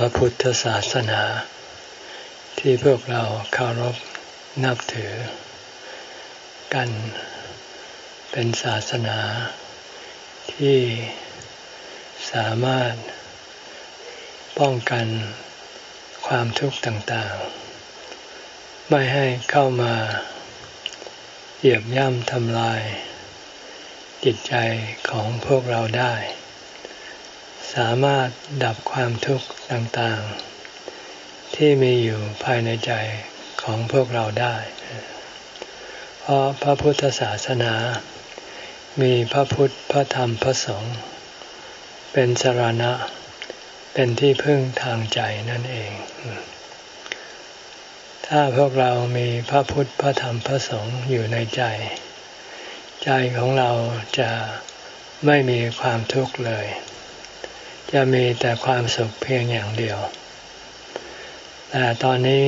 พระพุทธศาสนา ที่พวกเราเคารพนับถือ กันเป็นศาสนาที่สามารถป้องกันความทุกข์ต่างๆ ไม่ให้เข้ามาเหยียบย่ำทำลาย จิตใจของพวกเราได้ สามารถดับความทุกข์ต่างๆ ที่มีอยู่ภายในใจของพวกเราได้ เพราะพระพุทธศาสนา มีพระพุทธพระธรรมพระสงฆ์เป็นสรณะ เป็นที่พึ่งทางใจนั่นเอง ถ้าพวกเรามีพระพุทธพระธรรมพระสงฆ์อยู่ในใจ ใจของเราจะไม่มีความทุกข์เลย จะมีแต่ความสุขเพียงอย่างเดียว แต่ตอนนี้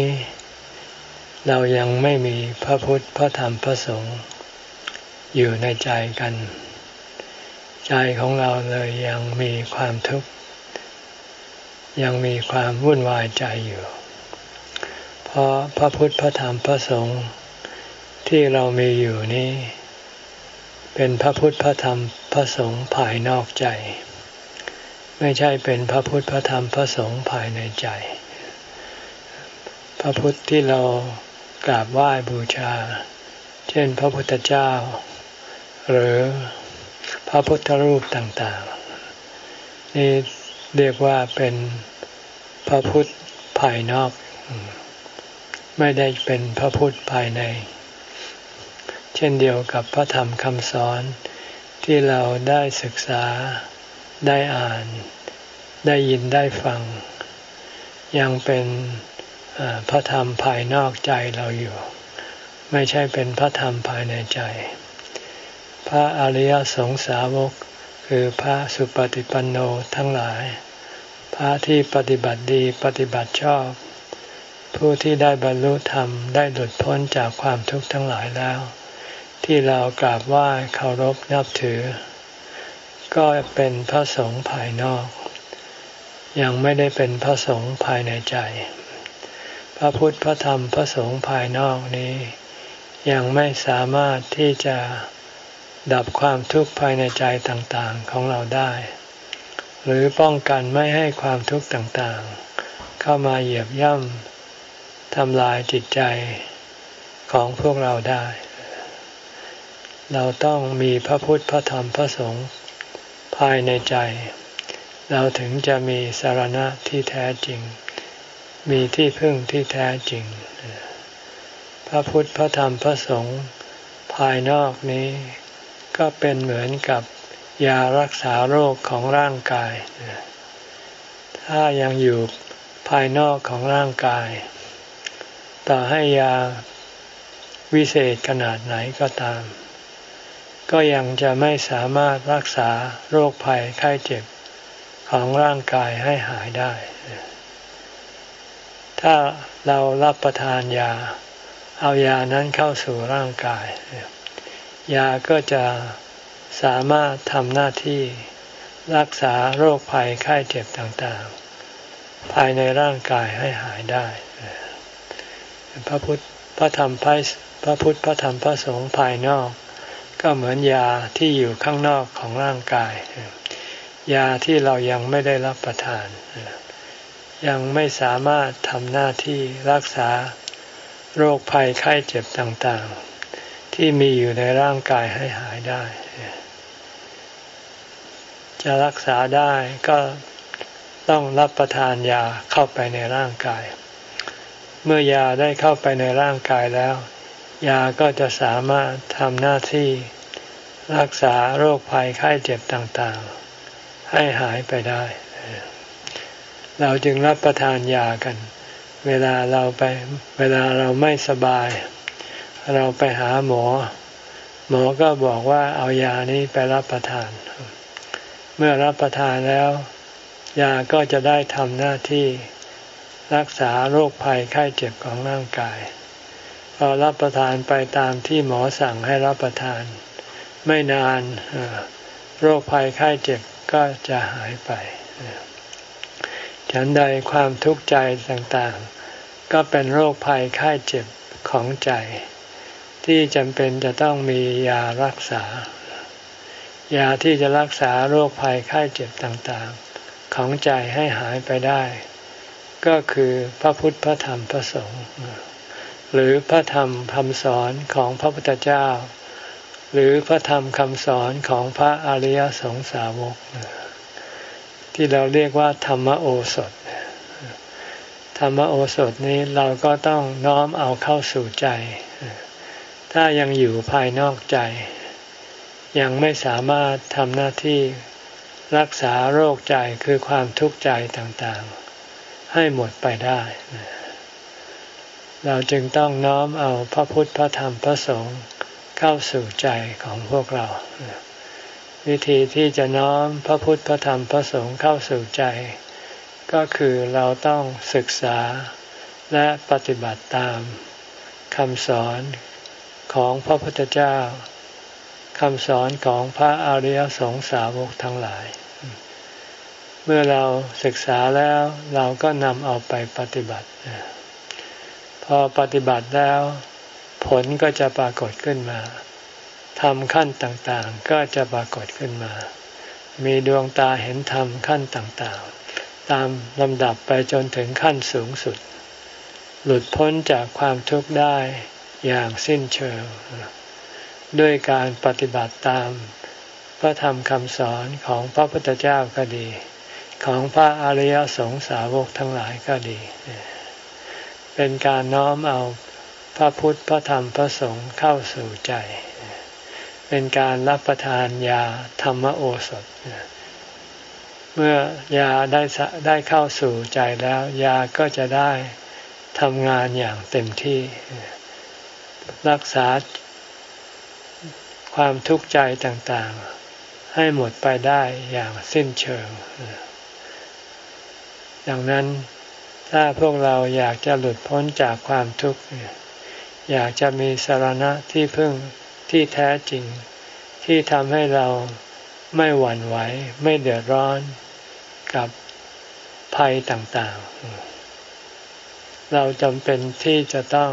เรายังไม่มีพระพุทธพระธรรมพระสงฆ์อยู่ในใจกัน ใจของเราเลยยังมีความทุกข์ยังมีความวุ่นวายใจอยู่ เพราะพระพุทธพระธรรมพระสงฆ์ที่เรามีอยู่นี้ เป็นพระพุทธพระธรรมพระสงฆ์ภายนอกใจ ไม่ใช่เป็นพระพุทธพระธรรมพระสงฆ์ภายในใจ พระพุทธที่เรากราบไหว้บูชา เช่นพระพุทธเจ้า หรือพระพุทธรูปต่างๆ นี่เรียกว่าเป็นพระพุทธภายนอก ไม่ได้เป็นพระพุทธภายใน เช่นเดียวกับพระธรรมคำสอนที่เราได้ศึกษา ได้อ่าน ได้ยินได้ฟัง ยังเป็นพระธรรมภายนอกใจเราอยู่ ไม่ใช่เป็นพระธรรมภายในใจ พระอริยสงสาวก คือพระสุปฏิปันโนทั้งหลาย พระที่ปฏิบัติดีปฏิบัติชอบ ผู้ที่ได้บรรลุธรรมได้หลุดพ้นจากความทุกข์ทั้งหลายแล้ว ที่เรากราบไหว้เคารพนับถือ ก็เป็นพระสงฆ์ภายนอก ยังไม่ได้เป็นพระสงฆ์ภายในใจ พระพุทธพระธรรมพระสงฆ์ภายนอกนี้ ยังไม่สามารถที่จะดับความทุกข์ภายในใจต่างๆของเราได้ หรือป้องกันไม่ให้ความทุกข์ต่างๆ เข้ามาเหยียบย่ำทำลายจิตใจของพวกเราได้ เราต้องมีพระพุทธพระธรรมพระสงฆ์ ภายในใจ เราถึงจะมีสารณะที่แท้จริง มีที่พึ่งที่แท้จริง พระพุทธพระธรรมพระสงฆ์ภายนอกนี้ ก็เป็นเหมือนกับยารักษาโรคของร่างกาย ถ้ายังอยู่ภายนอกของร่างกาย ต่อให้ยาวิเศษขนาดไหนก็ตาม ก็ยังจะไม่สามารถรักษาโรคภัยไข้เจ็บของร่างกายให้หายได้ ถ้าเรารับประทานยา เอายานั้นเข้าสู่ร่างกาย ยาก็จะสามารถทำหน้าที่รักษาโรคภัยไข้เจ็บต่างๆ ภายในร่างกายให้หายได้ พระพุทธพระธรรมพระพุทธพระธรรมพระสงฆ์ภายนอก ก็เหมือนยาที่อยู่ข้างนอกของร่างกาย ยาที่เรายังไม่ได้รับประทาน ยังไม่สามารถทำหน้าที่รักษาโรคภัยไข้เจ็บต่างๆ ที่มีอยู่ในร่างกายให้หายได้ จะรักษาได้ก็ต้องรับประทานยาเข้าไปในร่างกาย เมื่อยาได้เข้าไปในร่างกายแล้ว ยาก็จะสามารถทำหน้าที่รักษาโรคภัยไข้เจ็บต่างๆ ให้หายไปได้ เราจึงรับประทานยากัน เวลาเราไปเวลาเราไม่สบาย เราไปหาหมอ หมอก็บอกว่าเอายานี้ไปรับประทาน เมื่อรับประทานแล้ว ยาก็จะได้ทำหน้าที่รักษาโรคภัยไข้เจ็บของร่างกาย พอรับประทานไปตามที่หมอสั่งให้รับประทาน ไม่นานโรคภัยไข้เจ็บก็จะหายไป ฉันใดความทุกข์ใจต่างๆ ก็เป็นโรคภัยไข้เจ็บของใจ ที่จำเป็นจะต้องมียารักษา ยาที่จะรักษาโรคภัยไข้เจ็บต่างๆ ของใจให้หายไปได้ ก็คือพระพุทธพระธรรมพระสงฆ์ หรือพระธรรมคำสอนของพระพุทธเจ้า หรือพระธรรมคำสอนของพระอริยสงสาวก ที่เราเรียกว่าธรรมโอสถ ธรรมโอสถนี้เราก็ต้องน้อมเอาเข้าสู่ใจ ถ้ายังอยู่ภายนอกใจ ยังไม่สามารถทำหน้าที่รักษาโรคใจคือความทุกข์ใจต่างๆ ให้หมดไปได้ เราจึงต้องน้อมเอาพระพุทธพระธรรมพระสงฆ์เข้าสู่ใจของพวกเรา วิธีที่จะน้อมพระพุทธพระธรรมพระสงฆ์เข้าสู่ใจ ก็คือเราต้องศึกษาและปฏิบัติตามคำสอนของพระพุทธเจ้าคำสอนของพระอริยสงสาวกทั้งหลาย เมื่อเราศึกษาแล้วเราก็นำเอาไปปฏิบัติ พอปฏิบัติแล้ว ผลก็จะปรากฏขึ้นมาทำขั้นต่างๆ ก็จะปรากฏขึ้นมา มีดวงตาเห็นธรรมขั้นต่างๆ ตามลำดับไปจนถึงขั้นสูงสุด หลุดพ้นจากความทุกข์ได้อย่างสิ้นเชิง ด้วยการปฏิบัติตาม พระธรรมคำสอนของพระพุทธเจ้าก็ดี ของพระอริยสงสาวกทั้งหลายก็ดี เป็นการน้อมเอาพระพุทธพระธรรมพระสงฆ์เข้าสู่ใจ เป็นการรับประทานยาธรรมโอสถ เมื่อยาได้ได้เข้าสู่ใจแล้ว ยาก็จะได้ทำงานอย่างเต็มที่ รักษาความทุกข์ใจต่างๆ ให้หมดไปได้อย่างสิ้นเชิง ดังนั้น ถ้าพวกเราอยากจะหลุดพ้นจากความทุกข์ อยากจะมีสารณะที่พึ่งที่แท้จริง ที่ทำให้เราไม่หวั่นไหว ไม่เดือดร้อนกับภัยต่างๆ เราจำเป็นที่จะต้อง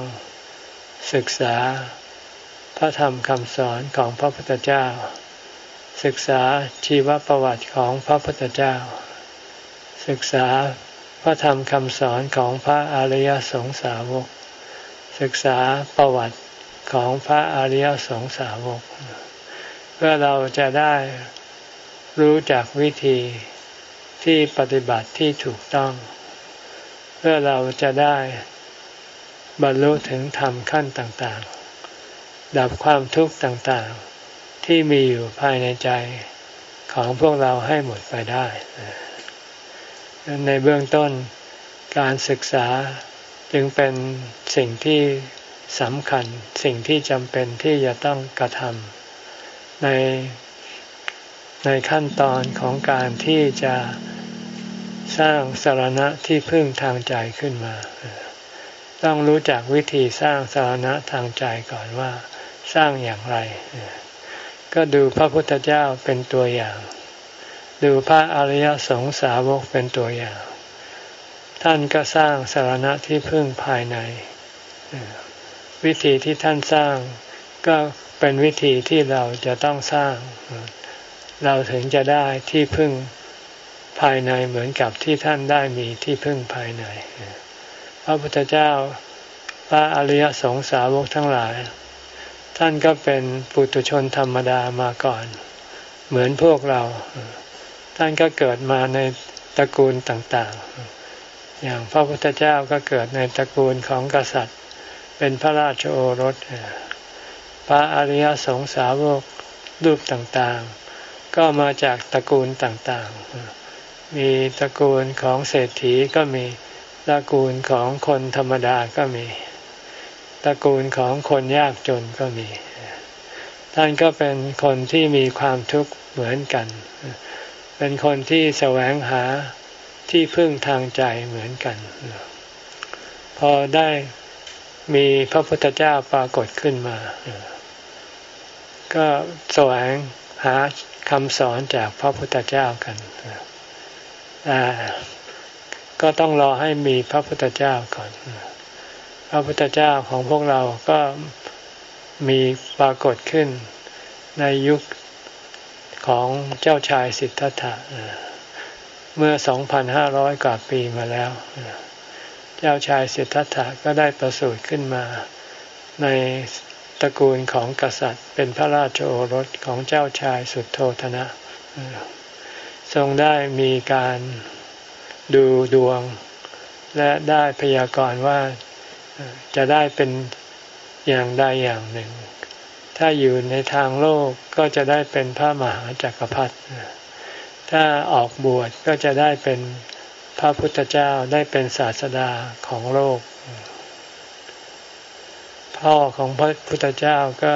ศึกษาพระธรรมคำสอนของพระพุทธเจ้า ศึกษาชีวประวัติของพระพุทธเจ้า ศึกษา พระธรรมคำสอนของพระอริยสงสาวก ศึกษาประวัติของพระอริยสงสาวก เพื่อเราจะได้รู้จักวิธีที่ปฏิบัติที่ถูกต้อง เพื่อเราจะได้บรรลุถึงธรรมขั้นต่างๆ ดับความทุกข์ต่างๆ ที่มีอยู่ภายในใจของพวกเราให้หมดไปได้ ในเบื้องต้นการศึกษาจึงเป็นสิ่งที่สำคัญสิ่งที่จำเป็นที่จะต้องกระทำในในขั้นตอนของการที่จะสร้างสารณะที่พึ่งทางใจขึ้นมา ต้องรู้จักวิธีสร้างสารณะทางใจก่อนว่า สร้างอย่างไร ก็ดูพระพุทธเจ้าเป็นตัวอย่าง ดูพระอริยสงสาวกเป็นตัวอย่าง ท่านก็สร้างสารณะที่พึ่งภายใน วิธีที่ท่านสร้างก็เป็นวิธีที่เราจะต้องสร้าง เราถึงจะได้ที่พึ่งภายในเหมือนกับที่ท่านได้มีที่พึ่งภายใน พระพุทธเจ้าพระอริยสงสาวกทั้งหลาย ท่านก็เป็นปุถุชนธรรมดามาก่อน เหมือนพวกเรา ท่านก็เกิดมาในตระกูลต่างๆ อย่างพระพุทธเจ้าก็เกิดในตระกูลของกษัตริย์ เป็นพระราชโอรส พระอริยสงสาวกรูปต่างๆ ก็มาจากตระกูลต่างๆ มีตระกูลของเศรษฐีก็มีตระกูลของคนธรรมดาก็มี ตระกูลของคนยากจนก็มี ท่านก็เป็นคนที่มีความทุกข์เหมือนกัน เป็นคนที่แสวงหาที่พึ่งทางใจเหมือนกัน พอได้มีพระพุทธเจ้าปรากฏขึ้นมา ก็แสวงหาคำสอนจากพระพุทธเจ้ากันก็ต้องรอให้มีพระพุทธเจ้าก่อน พระพุทธเจ้าของพวกเราก็มีปรากฏขึ้นในยุค ของเจ้าชายสิทธัตถะเมื่อ 2,500 กว่าปีมาแล้ว เจ้าชายสิทธัตถะก็ได้ประสูติขึ้นมา ในตระกูลของกษัตริย์ เป็นพระราชโอรสของเจ้าชายสุดโทธนะ ทรงได้มีการดูดวง และได้พยากรณ์ว่าจะได้เป็นอย่างใดอย่างหนึ่ง ถ้าอยู่ในทางโลกก็จะได้เป็นพระมหาจักรพรรดิถ้าออกบวชก็จะได้เป็นพระพุทธเจ้าได้เป็นศาสดาของโลก พ่อของพระพุทธเจ้าก็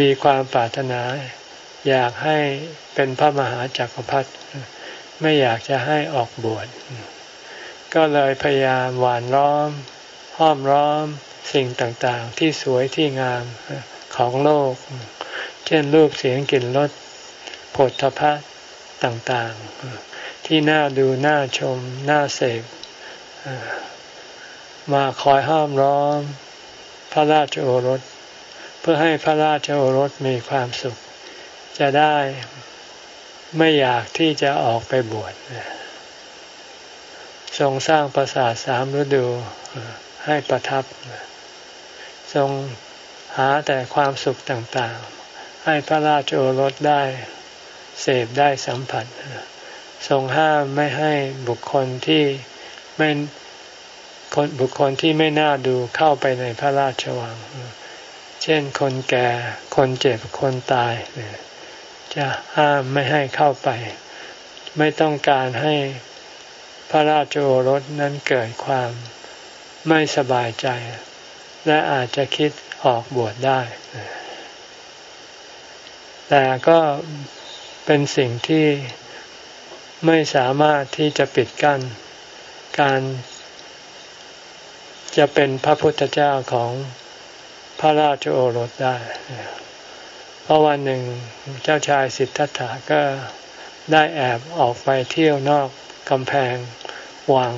มีความปรารถนา อยากให้เป็นพระมหาจักรพรรดิไม่อยากจะให้ออกบวชก็เลยพยายามหวานล้อม ห้อมล้อม สิ่งต่างๆ ที่สวยที่งามของโลก เช่นรูปเสียงกลิ่นรสผลทพะต่างๆ ที่น่าดูน่าชมน่าเสพมาคอยห้อมล้อมพระราชโอรส เพื่อให้พระราชโอรสมีความสุข จะได้ไม่อยากที่จะออกไปบวชทรงสร้างปราสาทสามฤดูให้ประทับ ทรงหาแต่ความสุขต่างๆ ให้พระราชโอรสได้เสพได้สัมผัส ทรงห้ามไม่ให้บุคคลที่ไม่คนบุคคลที่ไม่น่าดูเข้าไปในพระราชวัง เช่นคนแก่ คนเจ็บ คนตาย จะห้ามไม่ให้เข้าไป ไม่ต้องการให้พระราชโอรสนั้นเกิดความไม่สบายใจ และอาจจะคิดออกบวชได้ แต่ก็เป็นสิ่งที่ไม่สามารถที่จะปิดกั้นการจะเป็นพระพุทธเจ้าของพระราชโอรสได้ เพราะวันหนึ่งเจ้าชายสิทธัตถะก็ได้แอบออกไปเที่ยวนอกกำแพงวัง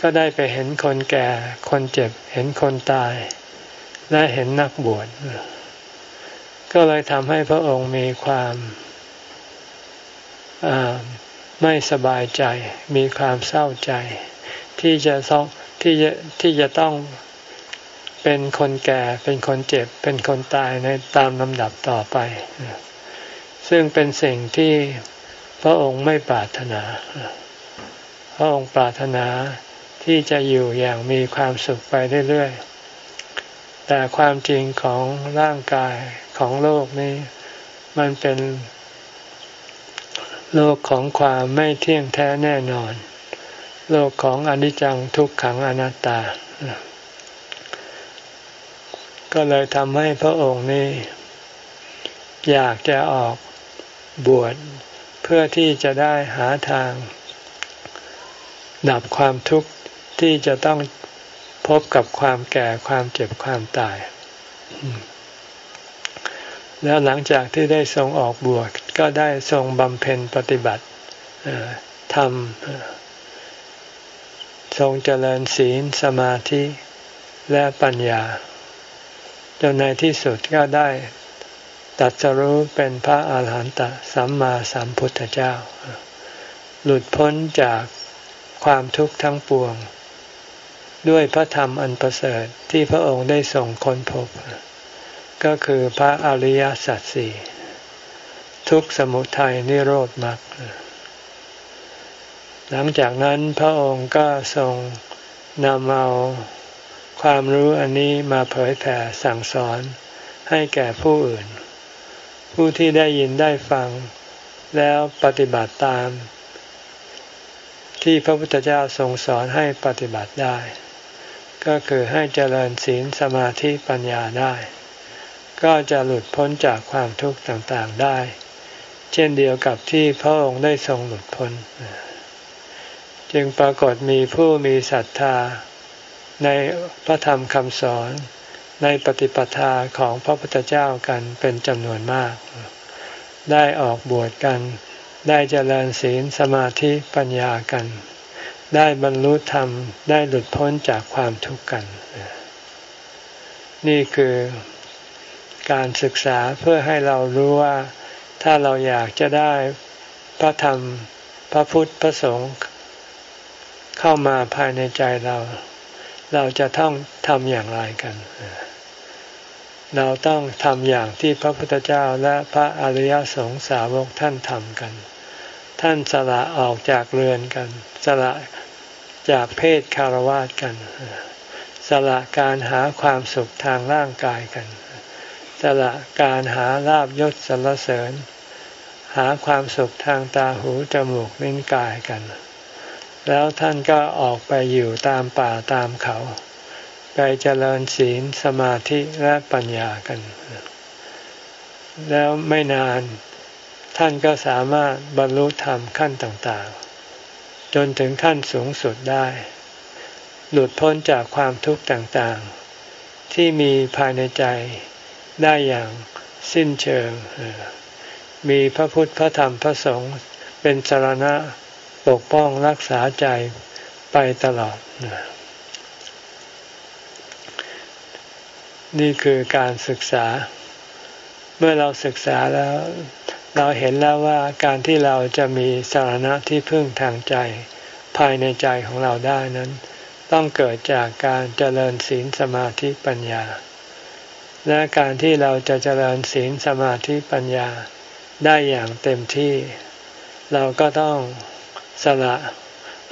ก็ได้ไปเห็นคนแก่ คนเจ็บ เห็นคนตาย และเห็นนักบวช ก็เลยทำให้พระองค์มีความไม่สบายใจ มีความเศร้าใจ ที่จะต้องที่จะที่จะต้องเป็นคนแก่ เป็นคนเจ็บ เป็นคนตายในตามลำดับต่อไป ซึ่งเป็นสิ่งที่พระองค์ไม่ปรารถนา พระองค์ปรารถนา ที่จะอยู่อย่างมีความสุขไปเรื่อยๆ แต่ความจริงของร่างกายของโลกนี้ มันเป็นโลกของความไม่เที่ยงแท้แน่นอน โลกของอนิจจังทุกขังอนัตตา ก็เลยทำให้พระองค์นี้อยากจะออกบวชเพื่อที่จะได้หาทาง ดับความทุกข์ ที่จะต้องพบกับความแก่ความเจ็บความตาย แล้วหลังจากที่ได้ทรงออกบวชก็ได้ทรงบำเพ็ญปฏิบัติทำทรงเจริญศีลสมาธิและปัญญา จนในที่สุดก็ได้ตัดสรู้เป็นพระอาหารหันตสัมมาสัมพุทธเจ้า หลุดพ้นจากความทุกข์ทั้งปวง ด้วยพระธรรมอันประเสริฐที่พระองค์ได้ส่งค้นพบ ก็คือพระอริยสัจสี่ทุกสมุทัยนิโรธมรรคหลังจากนั้นพระองค์ก็ทรงนำเอาความรู้อันนี้มาเผยแผ่สั่งสอนให้แก่ผู้อื่น ผู้ที่ได้ยินได้ฟังแล้วปฏิบัติตาม ที่พระพุทธเจ้าทรงสอนให้ปฏิบัติได้ ก็คือให้เจริญศีลสมาธิปัญญาได้ ก็จะหลุดพ้นจากความทุกข์ต่างๆได้ เช่นเดียวกับที่พระองค์ได้ทรงหลุดพ้น จึงปรากฏมีผู้มีศรัทธา ในพระธรรมคำสอนในปฏิปทาของพระพุทธเจ้ากันเป็นจำนวนมาก ได้ออกบวชกัน ได้เจริญศีลสมาธิปัญญากัน ได้บรรลุธรรมได้หลุดพ้นจากความทุกข์กัน นี่คือการศึกษาเพื่อให้เรารู้ว่าถ้าเราอยากจะได้พระธรรมพระพุทธพระสงฆ์เข้ามาภายในใจเรา เราจะต้องทำอย่างไรกัน เราต้องทำอย่างที่พระพุทธเจ้าและพระอริยสงสาวกท่านทำกัน ท่านสละออกจากเรือนกัน สละ จากเพศคารวะกัน สละการหาความสุขทางร่างกายกัน สละการหาลาบยศสรรเสริญ หาความสุขทางตาหูจมูกลิ้นกายกัน แล้วท่านก็ออกไปอยู่ตามป่าตามเขา ไปเจริญศีลสมาธิและปัญญากัน แล้วไม่นานท่านก็สามารถบรรลุธรรมขั้นต่างๆ จนถึงขั้นสูงสุดได้ หลุดพ้นจากความทุกข์ต่างๆ ที่มีภายในใจได้อย่างสิ้นเชิง มีพระพุทธพระธรรมพระสงฆ์เป็นสารณะปกป้องรักษาใจไปตลอด นี่คือการศึกษา เมื่อเราศึกษาแล้ว เราเห็นแล้วว่าการที่เราจะมีสาระที่พึ่งทางใจ ภายในใจของเราได้นั้น ต้องเกิดจากการเจริญศีลสมาธิปัญญา และการที่เราจะเจริญศีลสมาธิปัญญาได้อย่างเต็มที่ เราก็ต้องสละ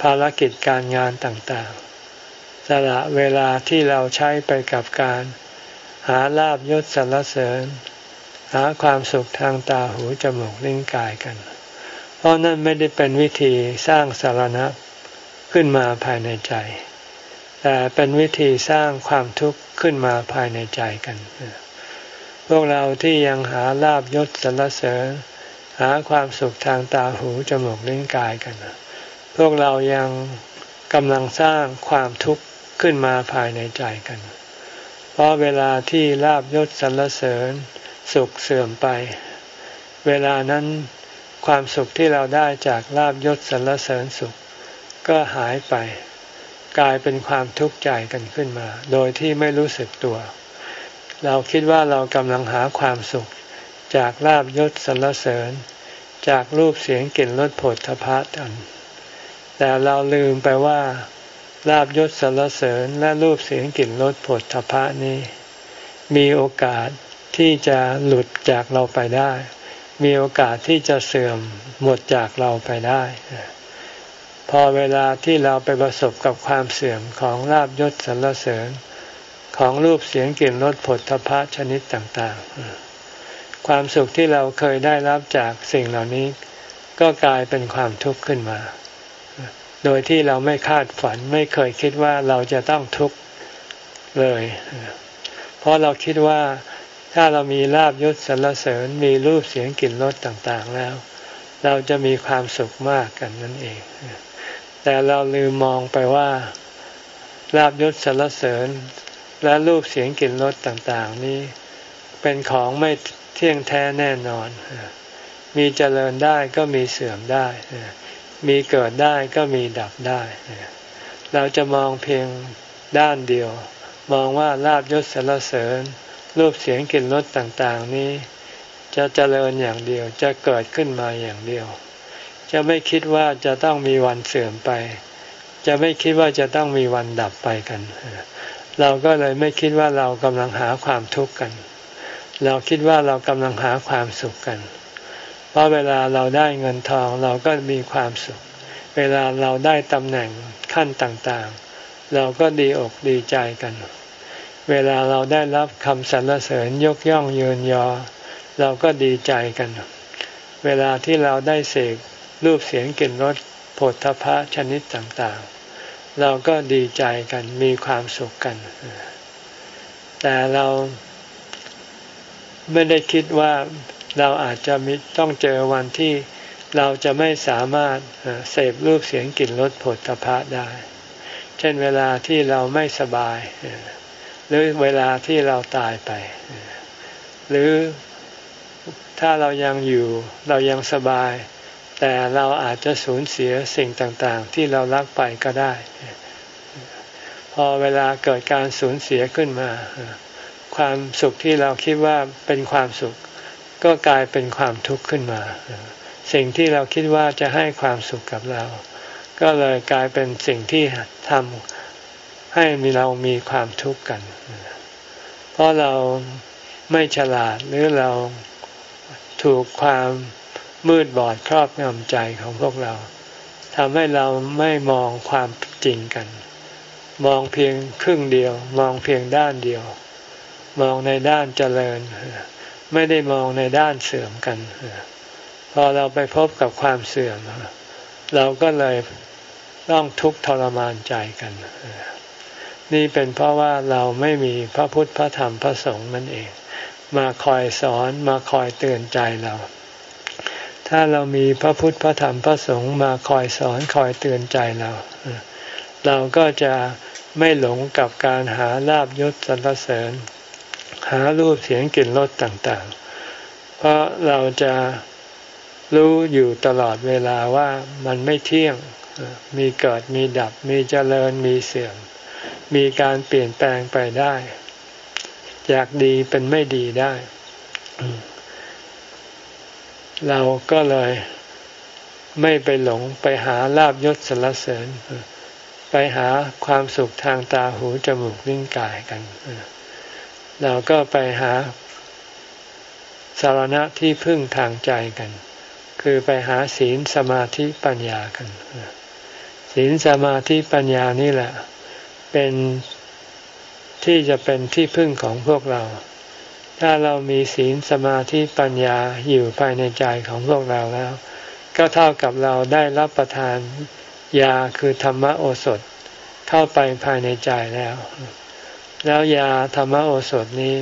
ภารกิจการงานต่างๆ สละเวลาที่เราใช้ไปกับการ หาลาบยศสรรเสริญ หาความสุขทางตาหูจมูกลิ้นกายกัน เพราะนั่นไม่ได้เป็นวิธีสร้างสารณะขึ้นมาภายในใจ แต่เป็นวิธีสร้างความทุกข์ขึ้นมาภายในใจกัน พวกเราที่ยังหาลาบยศสรรเสริญ หาความสุขทางตาหูจมูกลิ้นกายกัน พวกเรายังกำลังสร้างความทุกข์ขึ้นมาภายในใจกัน เพราะเวลาที่ลาบยศสรรเสริญ สุขเสื่อมไป เวลานั้นความสุขที่เราได้จากลาบยศสรรเสริญสุข ก็หายไป กลายเป็นความทุกข์ใจกันขึ้นมา โดยที่ไม่รู้สึกตัว เราคิดว่าเรากำลังหาความสุข จากลาบยศสรรเสริญ จากรูปเสียงกลิ่นรสผลทพะกันแต่เราลืมไปว่าลาบยศสรรเสริญและรูปเสียงกลิ่นรสผลทพะนี้ มีโอกาส ที่จะหลุดจากเราไปได้ มีโอกาสที่จะเสื่อมหมดจากเราไปได้ พอเวลาที่เราไปประสบกับความเสื่อมของลาบยศสรรเสริญ ของรูปเสียงกลิ่นรสผลทพะชนิดต่างๆ ความสุขที่เราเคยได้รับจากสิ่งเหล่านี้ ก็กลายเป็นความทุกข์ขึ้นมา โดยที่เราไม่คาดฝันไม่เคยคิดว่าเราจะต้องทุกข์เลย เพราะเราคิดว่า ถ้าเรามีลาบยศสรรเสริญมีรูปเสียงกลิ่นรสต่างๆแล้ว เราจะมีความสุขมากกันนั่นเอง แต่เราลืมมองไปว่าลาบยศสรรเสริญ และรูปเสียงกลิ่นรสต่างๆ นี้ เป็นของไม่เที่ยงแท้แน่นอน มีเจริญได้ก็มีเสื่อมได้ มีเกิดได้ก็มีดับได้ เราจะมองเพียงด้านเดียว มองว่าลาบยศสรรเสริญ รูปเสียงกลิ่นรสต่างๆ นี้ จะเจริญอย่างเดียวจะเกิดขึ้นมาอย่างเดียว จะไม่คิดว่าจะต้องมีวันเสื่อมไป จะไม่คิดว่าจะต้องมีวันดับไปกัน เราก็เลยไม่คิดว่าเรากำลังหาความทุกข์กัน เราคิดว่าเรากำลังหาความสุขกันเพราะเวลาเราได้เงินทองเราก็มีความสุข เวลาเราได้ตำแหน่งขั้นต่างๆ เราก็ดีอกดีใจกัน เวลาเราได้รับคำสรรเสริญยกย่องยืนยอ เราก็ดีใจกัน เวลาที่เราได้เสกรูปเสียงกลิ่นรสผลทพะชนิดต่างๆ เราก็ดีใจกันมีความสุขกัน แต่เราไม่ได้คิดว่าเราอาจจะมีต้องเจอวันที่เราจะไม่สามารถเสพรูปเสียงกลิ่นรสผลตภะได้ เช่นเวลาที่เราไม่สบาย หรือเวลาที่เราตายไป หรือถ้าเรายังอยู่เรายังสบาย แต่เราอาจจะสูญเสียสิ่งต่างๆ ที่เรารักไปก็ได้ พอเวลาเกิดการสูญเสียขึ้นมา ความสุขที่เราคิดว่าเป็นความสุข ก็กลายเป็นความทุกข์ขึ้นมา สิ่งที่เราคิดว่าจะให้ความสุขกับเรา ก็เลยกลายเป็นสิ่งที่ทำ ให้มีเรามีความทุกข์กัน เพราะเราไม่ฉลาดหรือเราถูกความมืดบอดครอบงำใจของพวกเราทำให้เราไม่มองความจริงกัน มองเพียงครึ่งเดียว มองเพียงด้านเดียว มองในด้านเจริญ ไม่ได้มองในด้านเสื่อมกัน พอเราไปพบกับความเสื่อม เราก็เลยต้องทุกข์ทรมานใจกัน นี่เป็นเพราะว่าเราไม่มีพระพุทธพระธรรมพระสงฆ์นั่นเอง มาคอยสอนมาคอยเตือนใจเรา ถ้าเรามีพระพุทธพระธรรมพระสงฆ์มาคอยสอนคอยเตือนใจเรา เราก็จะไม่หลงกับการหาลาบยศสรรเสริญ หารูปเสียงกลิ่นรสต่างๆ เพราะเราจะรู้อยู่ตลอดเวลาว่ามันไม่เที่ยงมีเกิดมีดับมีเจริญมีเสื่อม มีการเปลี่ยนแปลงไปได้ จากดีเป็นไม่ดีได้ เราก็เลยไม่ไปหลงไปหาลาบยศสรรเสริญ ไปหาความสุขทางตาหูจมูกลิ้นกายกัน เราก็ไปหาสารณะที่พึ่งทางใจกัน คือไปหาศีลสมาธิปัญญากัน ศีลสมาธิปัญญานี่แหละ เป็นที่จะเป็นที่พึ่งของพวกเรา ถ้าเรามีศีลสมาธิปัญญาอยู่ภายในใจของพวกเราแล้ว ก็เท่ากับเราได้รับประทานยาคือธรรมโอสถเข้าไปภายในใจแล้ว แล้วยาธรรมโอสถนี้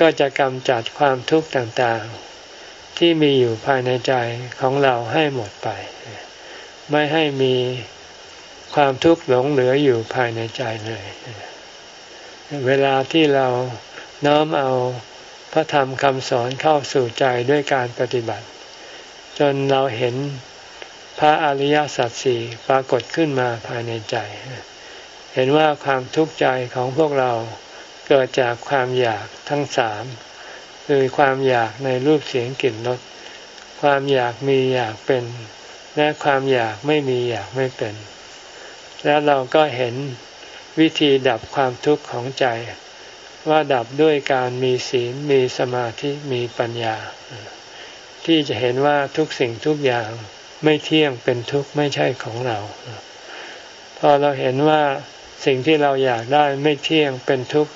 ก็จะกำจัดความทุกข์ต่างๆ ที่มีอยู่ภายในใจของเราให้หมดไป ไม่ให้มี ความทุกข์หลงเหลืออยู่ภายในใจเลย เวลาที่เราน้อมเอาพระธรรมคำสอนเข้าสู่ใจด้วยการปฏิบัติ จนเราเห็นพระอริยสัจสี่ปรากฏขึ้นมาภายในใจ เห็นว่าความทุกข์ใจของพวกเราเกิดจากความอยากทั้งสามคือความอยากในรูปเสียงกลิ่นรสความอยากมีอยากเป็น และความอยากไม่มีอยากไม่เป็น แล้วเราก็เห็นวิธีดับความทุกข์ของใจ ว่าดับด้วยการมีศีลมีสมาธิมีปัญญา ที่จะเห็นว่าทุกสิ่งทุกอย่างไม่เที่ยงเป็นทุกข์ไม่ใช่ของเรา พอเราเห็นว่าสิ่งที่เราอยากได้ไม่เที่ยงเป็นทุกข์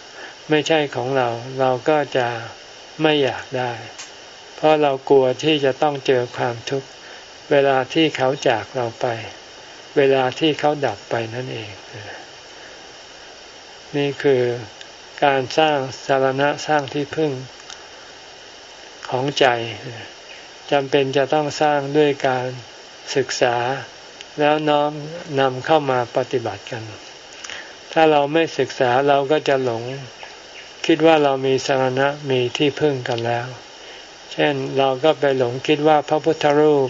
ไม่ใช่ของเรา เราก็จะไม่อยากได้ เพราะเรากลัวที่จะต้องเจอความทุกข์เวลาที่เขาจากเราไป เวลาที่เขาดับไปนั่นเอง นี่คือการสร้างสารณะสร้างที่พึ่งของใจจำเป็นจะต้องสร้างด้วยการศึกษา แล้วน้อมนำเข้ามาปฏิบัติกัน ถ้าเราไม่ศึกษาเราก็จะหลง คิดว่าเรามีสารณะมีที่พึ่งกันแล้ว เช่นเราก็ไปหลงคิดว่าพระพุทธรูป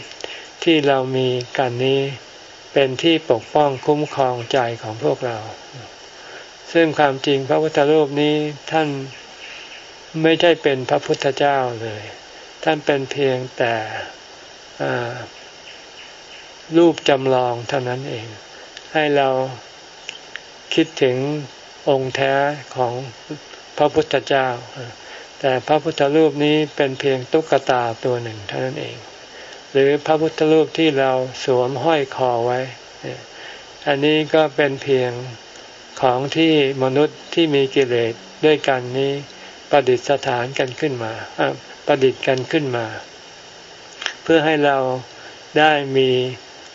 ที่เรามีกันนี้ เป็นที่ปกป้องคุ้มครองใจของพวกเรา ซึ่งความจริงพระพุทธรูปนี้ท่านไม่ใช่เป็นพระพุทธเจ้าเลย ท่านเป็นเพียงแต่รูปจำลองเท่านั้นเอง ให้เราคิดถึงองค์แท้ของพระพุทธเจ้า แต่พระพุทธรูปนี้เป็นเพียงตุ๊กตาตัวหนึ่งเท่านั้นเอง หรือพระพุทธรูปที่เราสวมห้อยคอไว้ อันนี้ก็เป็นเพียงของที่มนุษย์ที่มีกิเลสด้วยกันนี้ประดิษฐานกันขึ้นมาประดิษฐ์กันขึ้นมา เพื่อให้เราได้มี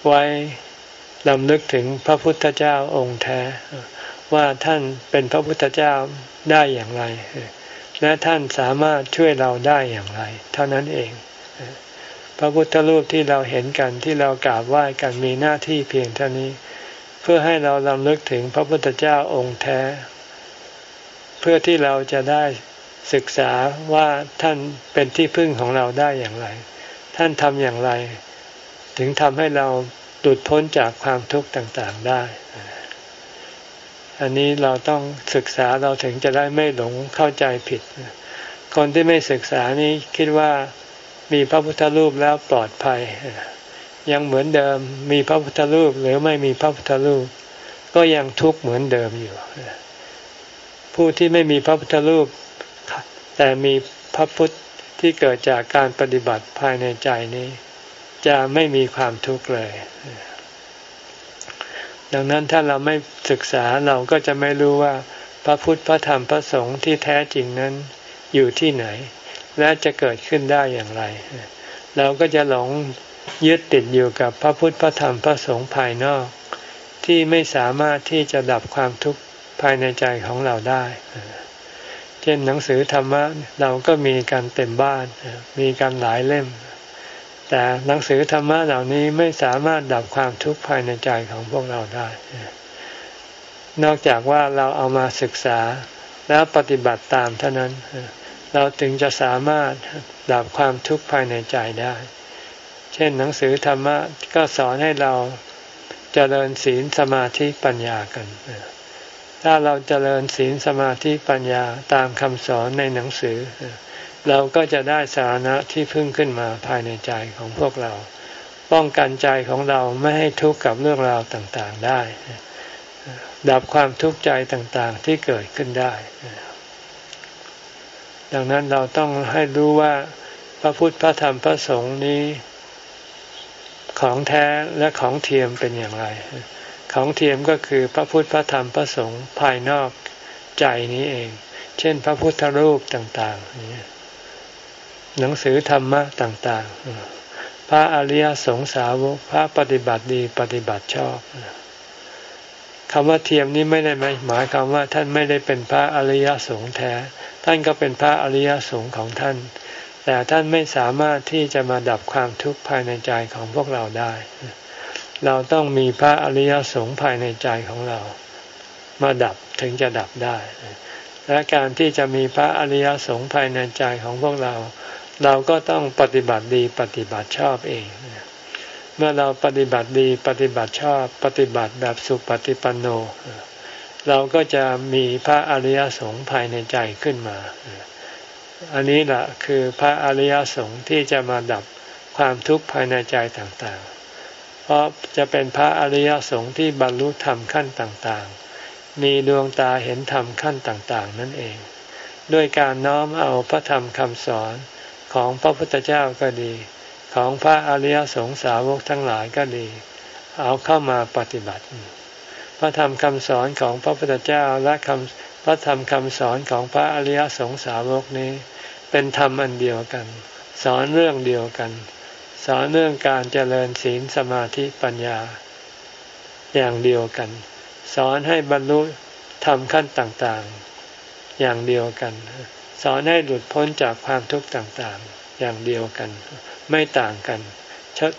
ไว้ลำลึกถึงพระพุทธเจ้าองค์แท้ ว่าท่านเป็นพระพุทธเจ้าได้อย่างไร และท่านสามารถช่วยเราได้อย่างไร เท่านั้นเอง พระพุทธรูปที่เราเห็นกันที่เรากราบไหว้กันมีหน้าที่เพียงเท่านี้ เพื่อให้เราลำลึกถึงพระพุทธเจ้าองค์แท้ เพื่อที่เราจะได้ศึกษาว่าท่านเป็นที่พึ่งของเราได้อย่างไร ท่านทำอย่างไร ถึงทำให้เราหลุดพ้นจากความทุกข์ต่างๆได้ อันนี้เราต้องศึกษาเราถึงจะได้ไม่หลงเข้าใจผิด คนที่ไม่ศึกษานี้คิดว่า มีพระพุทธรูปแล้วปลอดภัย ยังเหมือนเดิมมีพระพุทธรูปหรือไม่มีพระพุทธรูป ก็ยังทุกข์เหมือนเดิมอยู่ ผู้ที่ไม่มีพระพุทธรูป แต่มีพระพุทธที่เกิดจากการปฏิบัติภายในใจนี้ จะไม่มีความทุกข์เลยดังนั้นถ้าเราไม่ศึกษาเราก็จะไม่รู้ว่า พระพุทธพระธรรมพระสงฆ์ที่แท้จริงนั้นอยู่ที่ไหน และจะเกิดขึ้นได้อย่างไร เราก็จะหลงยึดติดอยู่กับพระพุทธพระธรรมพระสงฆ์ภายนอก ที่ไม่สามารถที่จะดับความทุกข์ภายในใจของเราได้ เช่นหนังสือธรรมะเราก็มีกันเต็มบ้าน มีกันหลายเล่ม แต่หนังสือธรรมะเหล่านี้ไม่สามารถดับความทุกข์ภายในใจของพวกเราได้ นอกจากว่าเราเอามาศึกษาแล้วปฏิบัติตามเท่านั้น เราถึงจะสามารถดับความทุกข์ภายในใจได้ เช่นหนังสือธรรมะก็สอนให้เราจเจริญศีลสมาธิปัญญากัน ถ้าเราจเจริญศีลสมาธิปัญญาตามคำสอนในหนังสือ เราก็จะได้สาระที่พึ่งขึ้นมาภายในใจของพวกเรา ป้องกันใจของเราไม่ให้ทุกข์กับเรื่องราวต่างๆได้ ดับความทุกข์ใจต่างๆที่เกิดขึ้นได้ ดังนั้นเราต้องให้รู้ว่าพระพุทธพระธรรมพระสงฆ์นี้ ของแท้และของเทียมเป็นอย่างไร ของเทียมก็คือพระพุทธพระธรรมพระสงฆ์ภายนอกใจนี้เอง เช่น พระพุทธรูปต่างๆหนังสือธรรมะต่าง ๆ พระอริยสงสาวกพระปฏิบัติดีปฏิบัติชอบ คำว่าเทียมนี้ไม่ได้หมายความว่าท่านไม่ได้เป็นพระอริยสงฆ์แท้ ท่านก็เป็นพระอริยสงฆ์ของท่าน แต่ท่านไม่สามารถที่จะมาดับความทุกข์ภายในใจของพวกเราได้ เราต้องมีพระอริยสงฆ์ภายในใจของเรา มาดับถึงจะดับได้ และการที่จะมีพระอริยสงฆ์ภายในใจของพวกเรา เราก็ต้องปฏิบัติดีปฏิบัติชอบเองเมื่อเราปฏิบัติดีปฏิบัติชอบปฏิบัติแบบสุปฏิปันโน เราก็จะมีพระอริยสงฆ์ภายในใจขึ้นมา อันนี้แหละคือพระอริยสงฆ์ที่จะมาดับความทุกข์ภายในใจต่างๆ เพราะจะเป็นพระอริยสงฆ์ที่บรรลุธรรมขั้นต่างๆ มีดวงตาเห็นธรรมขั้นต่างๆ นั่นเอง ด้วยการน้อมเอาพระธรรมคำสอนของพระพุทธเจ้าก็ดี ของพระอริยสงสาวกทั้งหลายก็ดี เอาเข้ามาปฏิบัติ พระธรรมคำสอนของพระพุทธเจ้าและคำพระธรรมคำสอนของพระอริยสงสาวกนี้ เป็นธรรมอันเดียวกัน สอนเรื่องเดียวกัน สอนเรื่องการเจริญศีลสมาธิปัญญา อย่างเดียวกัน สอนให้บรรลุทำขั้นต่างๆ อย่างเดียวกัน สอนให้หลุดพ้นจากความทุกข์ต่างๆ อย่างเดียวกัน ไม่ต่างกัน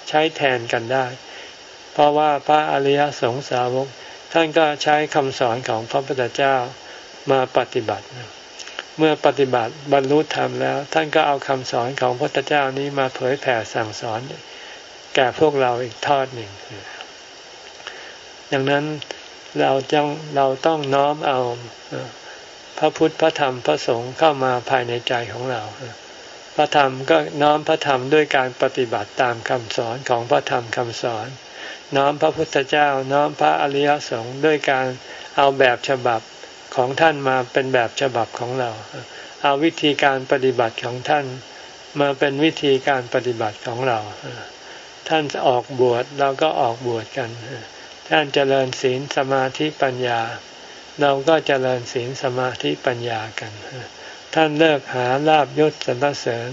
ใช้แทนกันได้ เพราะว่าพระอริยสงสาวก ท่านก็ใช้คำสอนของพระพุทธเจ้ามาปฏิบัติ เมื่อปฏิบัติบรรลุธรรมแล้ว ท่านก็เอาคำสอนของพระพุทธเจ้านี้มาเผยแผ่สั่งสอน แก่พวกเราอีกทอดหนึ่ง ดังนั้นเราจงเราต้องน้อมเอาพระพุทธพระธรรมพระสงฆ์เข้ามาภายในใจของเรา พระธรรมก็น้อมพระธรรมด้วยการปฏิบัติตามคำสอนของพระธรรมคำสอน น้อมพระพุทธเจ้าน้อมพระอริยสงฆ์ด้วยการเอาแบบฉบับของท่านมาเป็นแบบฉบับของเรา เอาวิธีการปฏิบัติของท่านมาเป็นวิธีการปฏิบัติของเรา ท่านออกบวชเราก็ออกบวชกัน ท่านเจริญศีลสมาธิปัญญา เราก็เจริญศีลสมาธิปัญญากัน ท่านเลิกหาลาบยศสรรเสริญ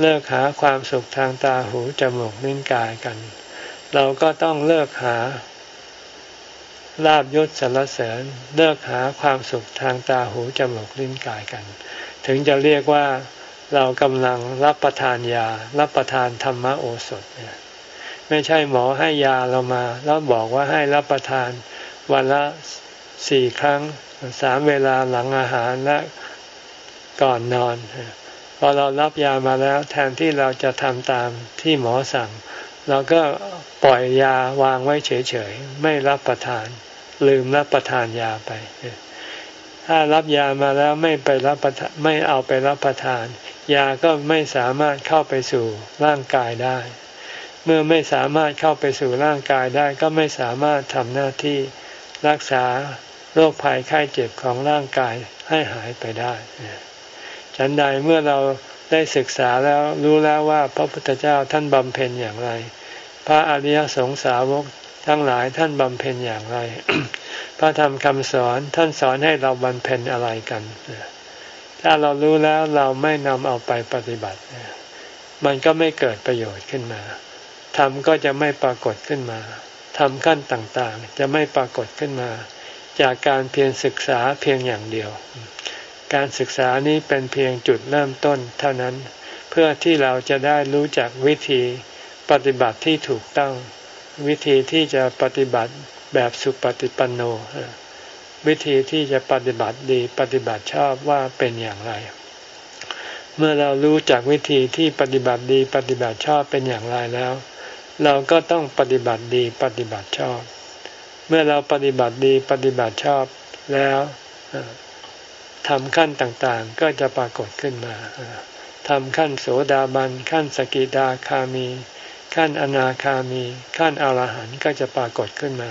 เลิกหาความสุขทางตาหูจมูกลิ้นกายกัน เราก็ต้องเลิกหาลาบยศสรรเสริญ เลิกหาความสุขทางตาหูจมูกลิ้นกายกัน ถึงจะเรียกว่าเรากำลังรับประทานยา รับประทานธรรมโอสถเนี่ยไม่ใช่หมอให้ยาเรามา แล้วบอกว่าให้รับประทานวันละสี่ครั้งสามเวลาหลังอาหารและ ก่อนนอน พอเรารับยามาแล้วแทนที่เราจะทำตามที่หมอสั่ง เราก็ปล่อยยาวางไว้เฉยๆ ไม่รับประทาน ลืมรับประทานยาไป ถ้ารับยามาแล้วไม่ไปรับประทานไม่เอาไปรับประทาน ยาก็ไม่สามารถเข้าไปสู่ร่างกายได้ เมื่อไม่สามารถเข้าไปสู่ร่างกายได้ ก็ไม่สามารถทำหน้าที่รักษาโรคภัยไข้เจ็บของร่างกายให้หายไปได้ ฉันใดเมื่อเราได้ศึกษาแล้วรู้แล้วว่าพระพุทธเจ้าท่านบำเพ็ญอย่างไร พระอริยสงสาวกทั้งหลายท่านบำเพ็ญอย่างไร พระธรรมคำสอนท่านสอนให้เราบำเพ็ญอะไรกัน ถ้าเรารู้แล้วเราไม่นำเอาไปปฏิบัติ มันก็ไม่เกิดประโยชน์ขึ้นมาธรรมก็จะไม่ปรากฏขึ้นมาทำขั้นต่างๆ จะไม่ปรากฏขึ้นมา จากการเพียงศึกษาเพียงอย่างเดียว การศึกษานี้เป็นเพียงจุดเริ่มต้นเท่านั้น เพื่อที่เราจะได้รู้จักวิธีปฏิบัติที่ถูกต้อง วิธีที่จะปฏิบัติแบบสุปฏิปันโน วิธีที่จะปฏิบัติดีปฏิบัติชอบว่าเป็นอย่างไร เมื่อเรารู้จักวิธีที่ปฏิบัติดีปฏิบัติชอบเป็นอย่างไรแล้ว เราก็ต้องปฏิบัติดีปฏิบัติชอบ เมื่อเราปฏิบัติดีปฏิบัติชอบแล้ว ทำขั้นต่างๆ ก็จะปรากฏขึ้นมาทำขั้นโสดาบัน ขั้นสกิดาคามี ขั้นอนาคามี ขั้นอรหันต์ก็จะปรากฏขึ้นมา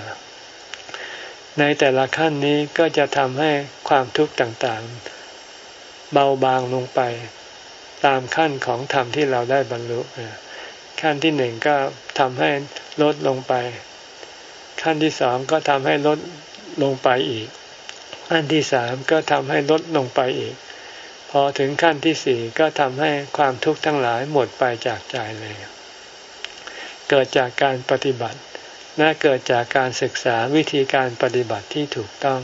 ในแต่ละขั้นนี้ก็จะทำให้ความทุกข์ต่างๆ เบาบางลงไป ตามขั้นของธรรมที่เราได้บรรลุขั้นที่หนึ่งก็ทำให้ลดลงไป ขั้นที่สองก็ทำให้ลดลงไปอีก ขั้นที่สามก็ทำให้ลดลงไปอีก พอถึงขั้นที่สี่ก็ทำให้ความทุกข์ทั้งหลายหมดไปจากใจเลย เกิดจากการปฏิบัติและเกิดจากการศึกษาวิธีการปฏิบัติที่ถูกต้อง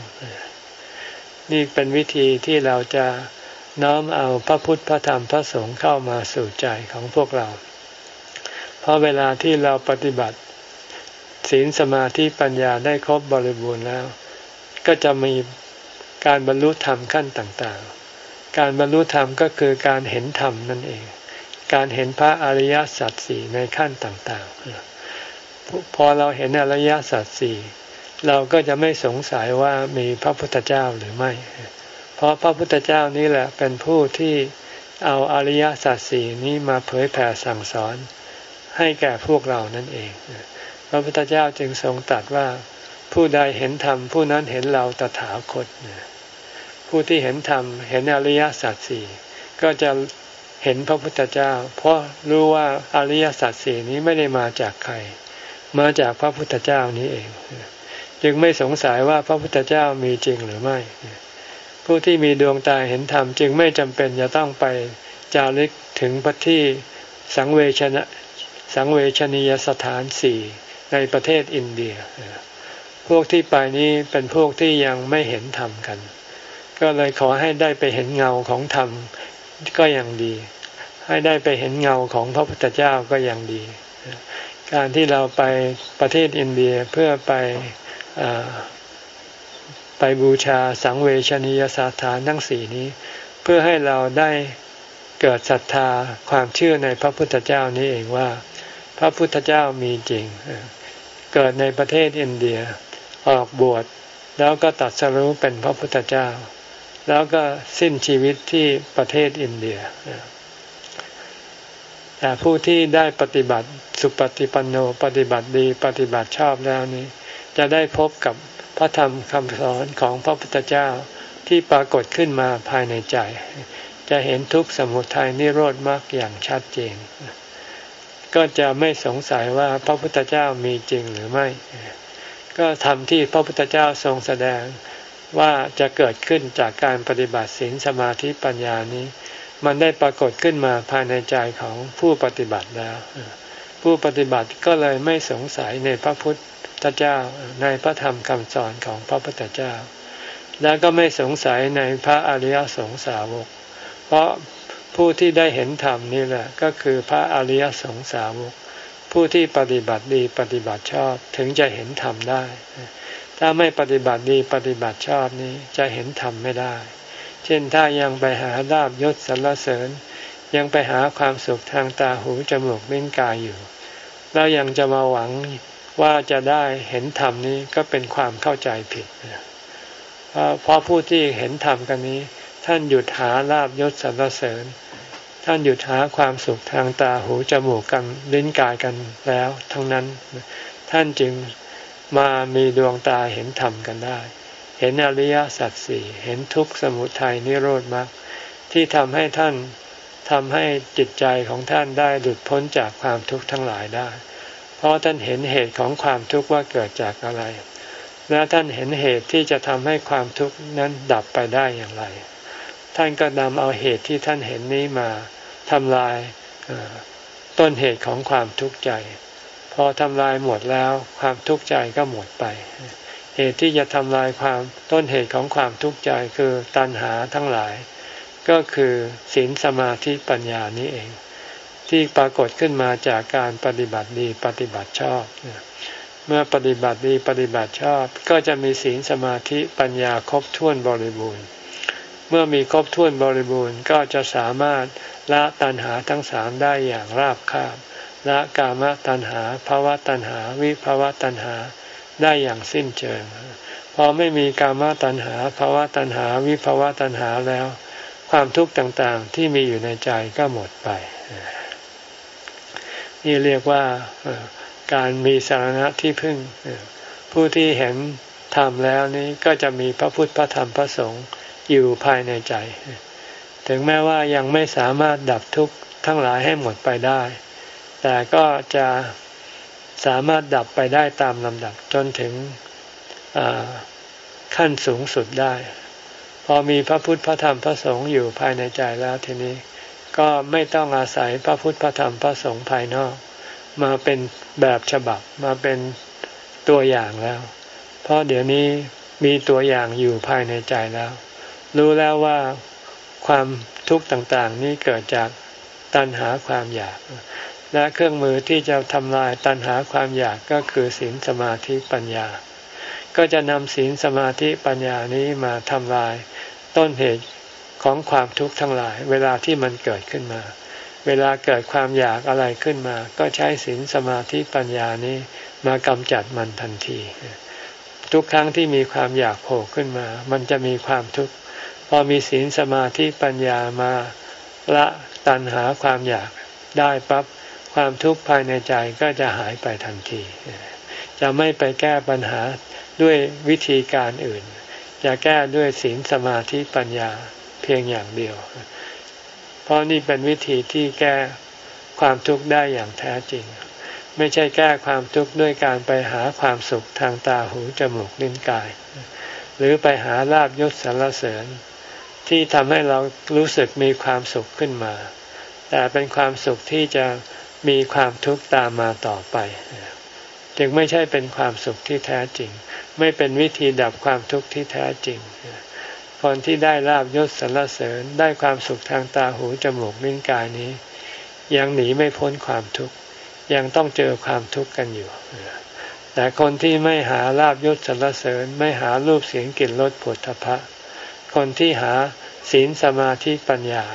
นี่เป็นวิธีที่เราจะน้อมเอาพระพุทธพระธรรมพระสงฆ์เข้ามาสู่ใจของพวกเรา เพราะเวลาที่เราปฏิบัติ ศีลสมาธิปัญญาได้ครบบริบูรณ์แล้ว ก็จะมี การบรรลุธรรมขั้นต่างๆ การบรรลุธรรมก็คือการเห็นธรรมนั่นเอง การเห็นพระอริยสัจสี่ในขั้นต่างๆ พอเราเห็นอริยสัจสี่เราก็จะไม่สงสัยว่ามีพระพุทธเจ้าหรือไม่ เพราะพระพุทธเจ้านี้แหละเป็นผู้ที่เอาอริยสัจสี่นี้มาเผยแผ่สั่งสอน ให้แก่พวกเรานั่นเอง พระพุทธเจ้าจึงทรงตรัสว่าผู้ใดเห็นธรรมผู้นั้นเห็นเราตถาคต ผู้ที่เห็นธรรม เห็นอริยสัจสี่ก็จะเห็นพระพุทธเจ้า เพราะรู้ว่าอริยสัจสี่นี้ไม่ได้มาจากใคร มาจากพระพุทธเจ้านี้เอง จึงไม่สงสัยว่าพระพุทธเจ้ามีจริงหรือไม่ ผู้ที่มีดวงตาเห็นธรรม จึงไม่จำเป็นจะต้องไปจาริกถึงพระที่สังเวชนะสังเวชนียสถานสี่ในประเทศอินเดีย พวกที่ไปนี้เป็นพวกที่ยังไม่เห็นธรรมกัน ก็เลยขอให้ได้ไปเห็นเงาของธรรมก็ยังดี ให้ได้ไปเห็นเงาของพระพุทธเจ้าก็ยังดี การที่เราไปประเทศอินเดียเพื่อไปไปบูชาสังเวชนียสถานทั้งสี่นี้ เพื่อให้เราได้เกิดศรัทธาความเชื่อในพระพุทธเจ้านี้เองว่า พระพุทธเจ้ามีจริง เกิดในประเทศอินเดียออกบวชแล้วก็ตัดสรู้เป็นพระพุทธเจ้า แล้วก็สิ้นชีวิตที่ประเทศอินเดีย แต่ผู้ที่ได้ปฏิบัติสุปฏิปันโนปฏิบัติดีปฏิบัติชอบแล้วนี้ จะได้พบกับพระธรรมคำสอนของพระพุทธเจ้าที่ปรากฏขึ้นมาภายในใจ จะเห็นทุกสมุทัยนิโรธมากอย่างชัดเจน ก็จะไม่สงสัยว่าพระพุทธเจ้ามีจริงหรือไม่ ก็ทำที่พระพุทธเจ้าทรงแสดง ว่าจะเกิดขึ้นจากการปฏิบัติศีลสมาธิปัญญานี้ มันได้ปรากฏขึ้นมาภายในใจของผู้ปฏิบัติแล้ว ผู้ปฏิบัติก็เลยไม่สงสัยในพระพุทธเจ้าในพระธรรมคำสอนของพระพุทธเจ้า แล้วก็ไม่สงสัยในพระอริยสงสาวก เพราะผู้ที่ได้เห็นธรรมนี่แหละก็คือพระอริยสงสาวก ผู้ที่ปฏิบัติดีปฏิบัติชอบถึงจะเห็นธรรมได้ ถ้าไม่ปฏิบัติดีปฏิบัติชอบนี้จะเห็นธรรมไม่ได้ เช่นถ้ายังไปหาลาบยศสรรเสริญ ยังไปหาความสุขทางตาหูจมูกลิ้นกายอยู่ แล้วยังจะมาหวังว่าจะได้เห็นธรรมนี้ก็เป็นความเข้าใจผิดเพราะผู้ที่เห็นธรรมกันนี้ ท่านหยุดหาลาบยศสรรเสริญ ท่านหยุดหาความสุขทางตาหูจมูกกันลิ้นกายกันแล้ว ทั้งนั้น ท่านจึง มามีดวงตาเห็นธรรมกันได้ เห็นอริยสัจสี่เห็นทุกข์สมุทัยนิโรธมรรคที่ทำให้ท่านทำให้จิตใจของท่านได้หลุดพ้นจากความทุกข์ทั้งหลายได้ เพราะท่านเห็นเหตุของความทุกข์ว่าเกิดจากอะไร และท่านเห็นเหตุที่จะทำให้ความทุกข์นั้นดับไปได้อย่างไร ท่านก็นำเอาเหตุที่ท่านเห็นนี้มาทำลายต้นเหตุของความทุกข์ใจ พอทำลายหมดแล้วความทุกข์ใจก็หมดไป เหตุที่จะทำลายความต้นเหตุของความทุกข์ใจคือตัณหาทั้งหลาย ก็คือศีลสมาธิปัญญานี้เอง ที่ปรากฏขึ้นมาจากการปฏิบัติดีปฏิบัติชอบ เมื่อปฏิบัติดีปฏิบัติชอบ ก็จะมีศีลสมาธิปัญญาครบถ้วนบริบูรณ์ เมื่อมีครบถ้วนบริบูรณ์ก็จะสามารถละตัณหาทั้งสามได้อย่างราบคาบ ละกามตัณหาภาวะตัณหา วิภาวะตัณหาได้อย่างสิ้นเชิง พอไม่มีกามตัณหาภาวะตัณหา วิภาวะตัณหาแล้ว ความทุกข์ต่างๆที่มีอยู่ในใจก็หมดไป นี่เรียกว่าการมีสาระที่พึ่ง ผู้ที่เห็นธรรมแล้วนี้ก็จะมีพระพุทธพระธรรมพระสงฆ์อยู่ภายในใจ ถึงแม้ว่ายังไม่สามารถดับทุกข์ทั้งหลายให้หมดไปได้ แต่ก็จะสามารถดับไปได้ตามลำดับจนถึงขั้นสูงสุดได้ พอมีพระพุทธพระธรรมพระสงฆ์อยู่ภายในใจแล้วทีนี้ ก็ไม่ต้องอาศัยพระพุทธพระธรรมพระสงฆ์ภายนอก มาเป็นแบบฉบับมาเป็นตัวอย่างแล้ว เพราะเดี๋ยวนี้มีตัวอย่างอยู่ภายในใจแล้ว รู้แล้วว่าความทุกข์ต่างๆ นี้เกิดจากตัณหาความอยาก และเครื่องมือที่จะทำลายตัณหาความอยากก็คือศีลสมาธิปัญญา ก็จะนำศีลสมาธิปัญญานี้มาทำลายต้นเหตุของความทุกข์ทั้งหลาย เวลาที่มันเกิดขึ้นมา เวลาเกิดความอยากอะไรขึ้นมา ก็ใช้ศีลสมาธิปัญญานี้มากำจัดมันทันที ทุกครั้งที่มีความอยากโผล่ขึ้นมา มันจะมีความทุกข์พอมีศีลสมาธิปัญญามาละตัณหาความอยากได้ปั๊บ ความทุกข์ภายในใจก็จะหายไปทันที จะไม่ไปแก้ปัญหาด้วยวิธีการอื่น จะแก้ด้วยศีลสมาธิปัญญาเพียงอย่างเดียว เพราะนี่เป็นวิธีที่แก้ความทุกข์ได้อย่างแท้จริง ไม่ใช่แก้ความทุกข์ด้วยการไปหาความสุขทางตาหูจมูกลิ้นกาย หรือไปหาลาบยศสรรเสริญ ที่ทำให้เรารู้สึกมีความสุขขึ้นมา แต่เป็นความสุขที่จะ มีความทุกข์ตามมาต่อไป จึงไม่ใช่เป็นความสุขที่แท้จริง ไม่เป็นวิธีดับความทุกข์ที่แท้จริง คนที่ได้ลาบยศสรรเสริญได้ความสุขทางตาหูจมูกลิ้นกายนี้ ยังหนีไม่พ้นความทุกข์ยังต้องเจอความทุกข์กันอยู่ แต่คนที่ไม่หาลาบยศสรรเสริญ ไม่หารูปเสียงกลิ่นรสผลทพะ คนที่หาศีลสมาธิปัญญา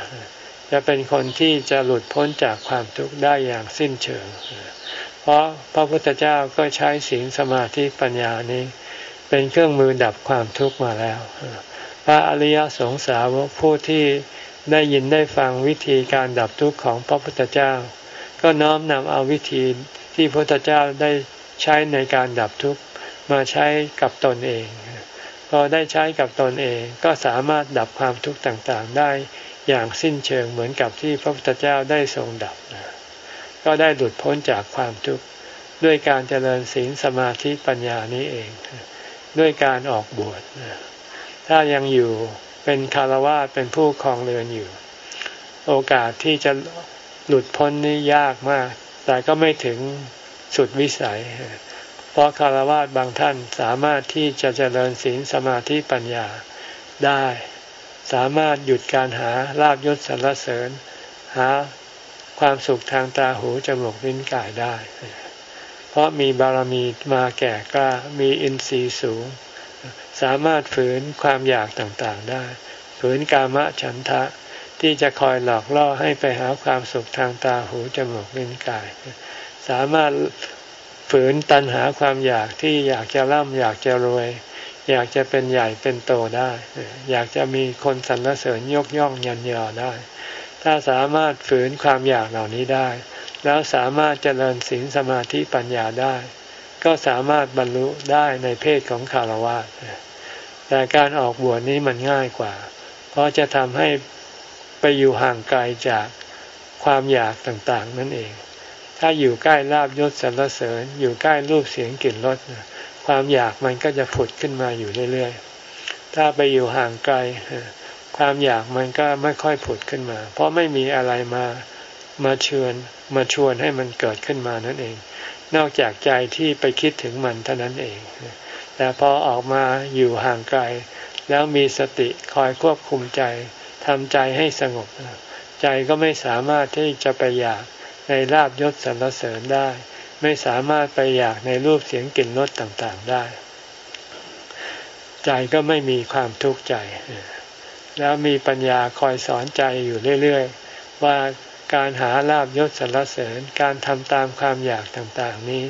จะเป็นคนที่จะหลุดพ้นจากความทุกข์ได้อย่างสิ้นเชิง เพราะพระพุทธเจ้าก็ใช้ศีลสมาธิปัญญานี้ เป็นเครื่องมือดับความทุกข์มาแล้ว พระอริยสงสาวกผู้ที่ได้ยินได้ฟังวิธีการดับทุกข์ของพระพุทธเจ้า ก็น้อมนำเอาวิธีที่พระพุทธเจ้าได้ใช้ในการดับทุกข์มาใช้กับตนเอง พอได้ใช้กับตนเองก็สามารถดับความทุกข์ต่างๆได้ อย่างสิ้นเชิงเหมือนกับที่พระพุทธเจ้าได้ทรงดับ ก็ได้หลุดพ้นจากความทุกข์ด้วยการเจริญศีลสมาธิปัญญานี้เอง ด้วยการออกบวชถ้ายังอยู่เป็นคารวะเป็นผู้ครองเรือนอยู่ โอกาสที่จะหลุดพ้นนี้ยากมาก แต่ก็ไม่ถึงสุดวิสัย เพราะคารวะบางท่านสามารถที่จะเจริญศีลสมาธิปัญญาได้ สามารถหยุดการหาลาบยศสรรเสริญ หาความสุขทางตาหูจมูกลิ้นกายได้ เพราะมีบารมีมาแก่กล้ามีอินทรีย์สูง สามารถฝืนความอยากต่างๆได้ ฝืนกามะฉันทะที่จะคอยหลอกล่อให้ไปหาความสุขทางตาหูจมูกลิ้นกาย สามารถฝืนตันหาความอยากที่อยากจะร่ำอยากจะรวย อยากจะเป็นใหญ่เป็นโตได้ อยากจะมีคนสรรเสริญยกย่องยันยอได้ ถ้าสามารถฝืนความอยากเหล่านี้ได้ แล้วสามารถเจริญศีลสมาธิปัญญาได้ ก็สามารถบรรลุได้ในเพศของคารวะแต่การออกบวชนี้มันง่ายกว่า เพราะจะทำให้ไปอยู่ห่างไกลจากความอยากต่างๆ นั่นเอง ถ้าอยู่ใกล้ลาบยศสรรเสริญ อยู่ใกล้รูปเสียงกลิ่นรส ความอยากมันก็จะผุดขึ้นมาอยู่เรื่อยๆ ถ้าไปอยู่ห่างไกล ความอยากมันก็ไม่ค่อยผุดขึ้นมา เพราะไม่มีอะไรมามาเชิญมาชวนให้มันเกิดขึ้นมานั่นเอง นอกจากใจที่ไปคิดถึงมันเท่านั้นเอง แต่พอออกมาอยู่ห่างไกล แล้วมีสติคอยควบคุมใจทำใจให้สงบ ใจก็ไม่สามารถที่จะไปอยากในลาบยศสรรเสริญได้ ไม่สามารถไปอยากในรูปเสียงกลิ่นรสต่างๆได้ ใจก็ไม่มีความทุกข์ใจ แล้วมีปัญญาคอยสอนใจอยู่เรื่อยๆ ว่าการหาลาบยศสรรเสริญการทำตามความอยากต่างๆนี้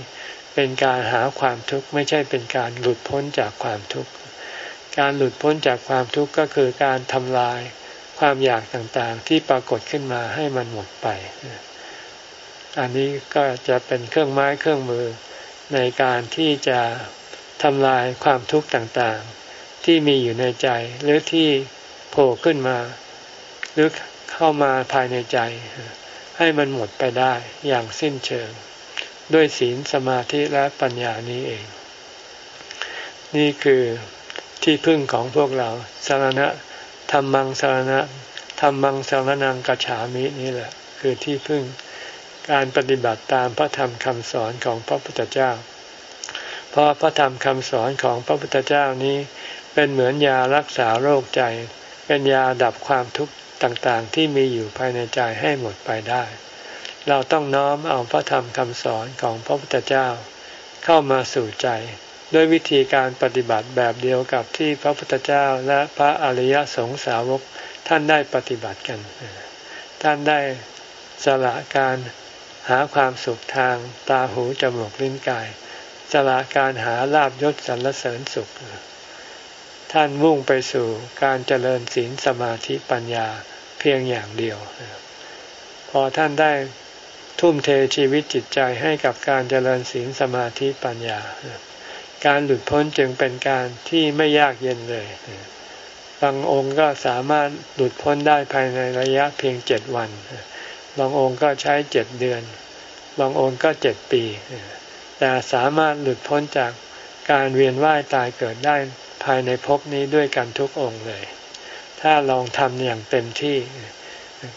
เป็นการหาความทุกข์ไม่ใช่เป็นการหลุดพ้นจากความทุกข์การหลุดพ้นจากความทุกข์ก็คือการทำลายความอยากต่างๆ ที่ปรากฏขึ้นมาให้มันหมดไป อันนี้ก็จะเป็นเครื่องไม้เครื่องมือในการที่จะทำลายความทุกข์ต่างๆ ที่มีอยู่ในใจหรือที่โผล่ขึ้นมา หรือเข้ามาภายในใจ ให้มันหมดไปได้อย่างสิ้นเชิง ด้วยศีลสมาธิและปัญญานี้เอง นี่คือที่พึ่งของพวกเราสารณะธรรมังสารณะธรรมังสารนังกัจฉามินี่แหละ คือที่พึ่ง การปฏิบัติตามพระธรรมคำสอนของพระพุทธเจ้า เพราะพระธรรมคำสอนของพระพุทธเจ้านี้ เป็นเหมือนยารักษาโรคใจ เป็นยาดับความทุกข์ต่างๆ ที่มีอยู่ภายในใจให้หมดไปได้ เราต้องน้อมเอาพระธรรมคำสอนของพระพุทธเจ้า เข้ามาสู่ใจ ด้วยวิธีการปฏิบัติแบบเดียวกับที่พระพุทธเจ้าและพระอริยสงสาวกท่านได้ปฏิบัติกัน ท่านได้สละการ หาความสุขทางตาหูจมูกลิ้นกายสละการหาลาบยศสรรเสริญสุข ท่านมุ่งไปสู่การเจริญศีลสมาธิปัญญาเพียงอย่างเดียว พอท่านได้ทุ่มเทชีวิตจิตใจให้กับการเจริญศีลสมาธิปัญญา การหลุดพ้นจึงเป็นการที่ไม่ยากเย็นเลย บางองค์ก็สามารถหลุดพ้นได้ภายในระยะเพียงเจ็ดวัน บางองค์ก็ใช้เจ็ดเดือน บางองค์ก็เจ็ดปี แต่สามารถหลุดพ้นจากการเวียนว่ายตายเกิดได้ภายในภพนี้ด้วยกันทุกองค์เลย ถ้าลองทำอย่างเต็มที่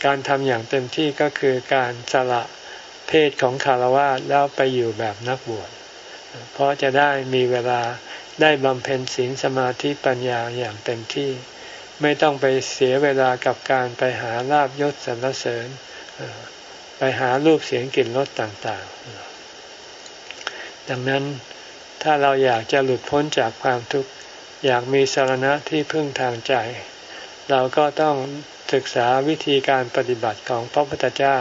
การทำอย่างเต็มที่ก็คือการสละเพศของคารวะแล้วไปอยู่แบบนักบวช เพราะจะได้มีเวลาได้บำเพ็ญศีลสมาธิปัญญาอย่างเต็มที่ ไม่ต้องไปเสียเวลากับการไปหาลาบยศสรรเสริญ ไปหารูปเสียงกลิ่นรสต่างๆ ดังนั้นถ้าเราอยากจะหลุดพ้นจากความทุกข์อยากมีสารณะที่พึ่งทางใจ เราก็ต้องศึกษาวิธีการปฏิบัติของพระพุทธเจ้า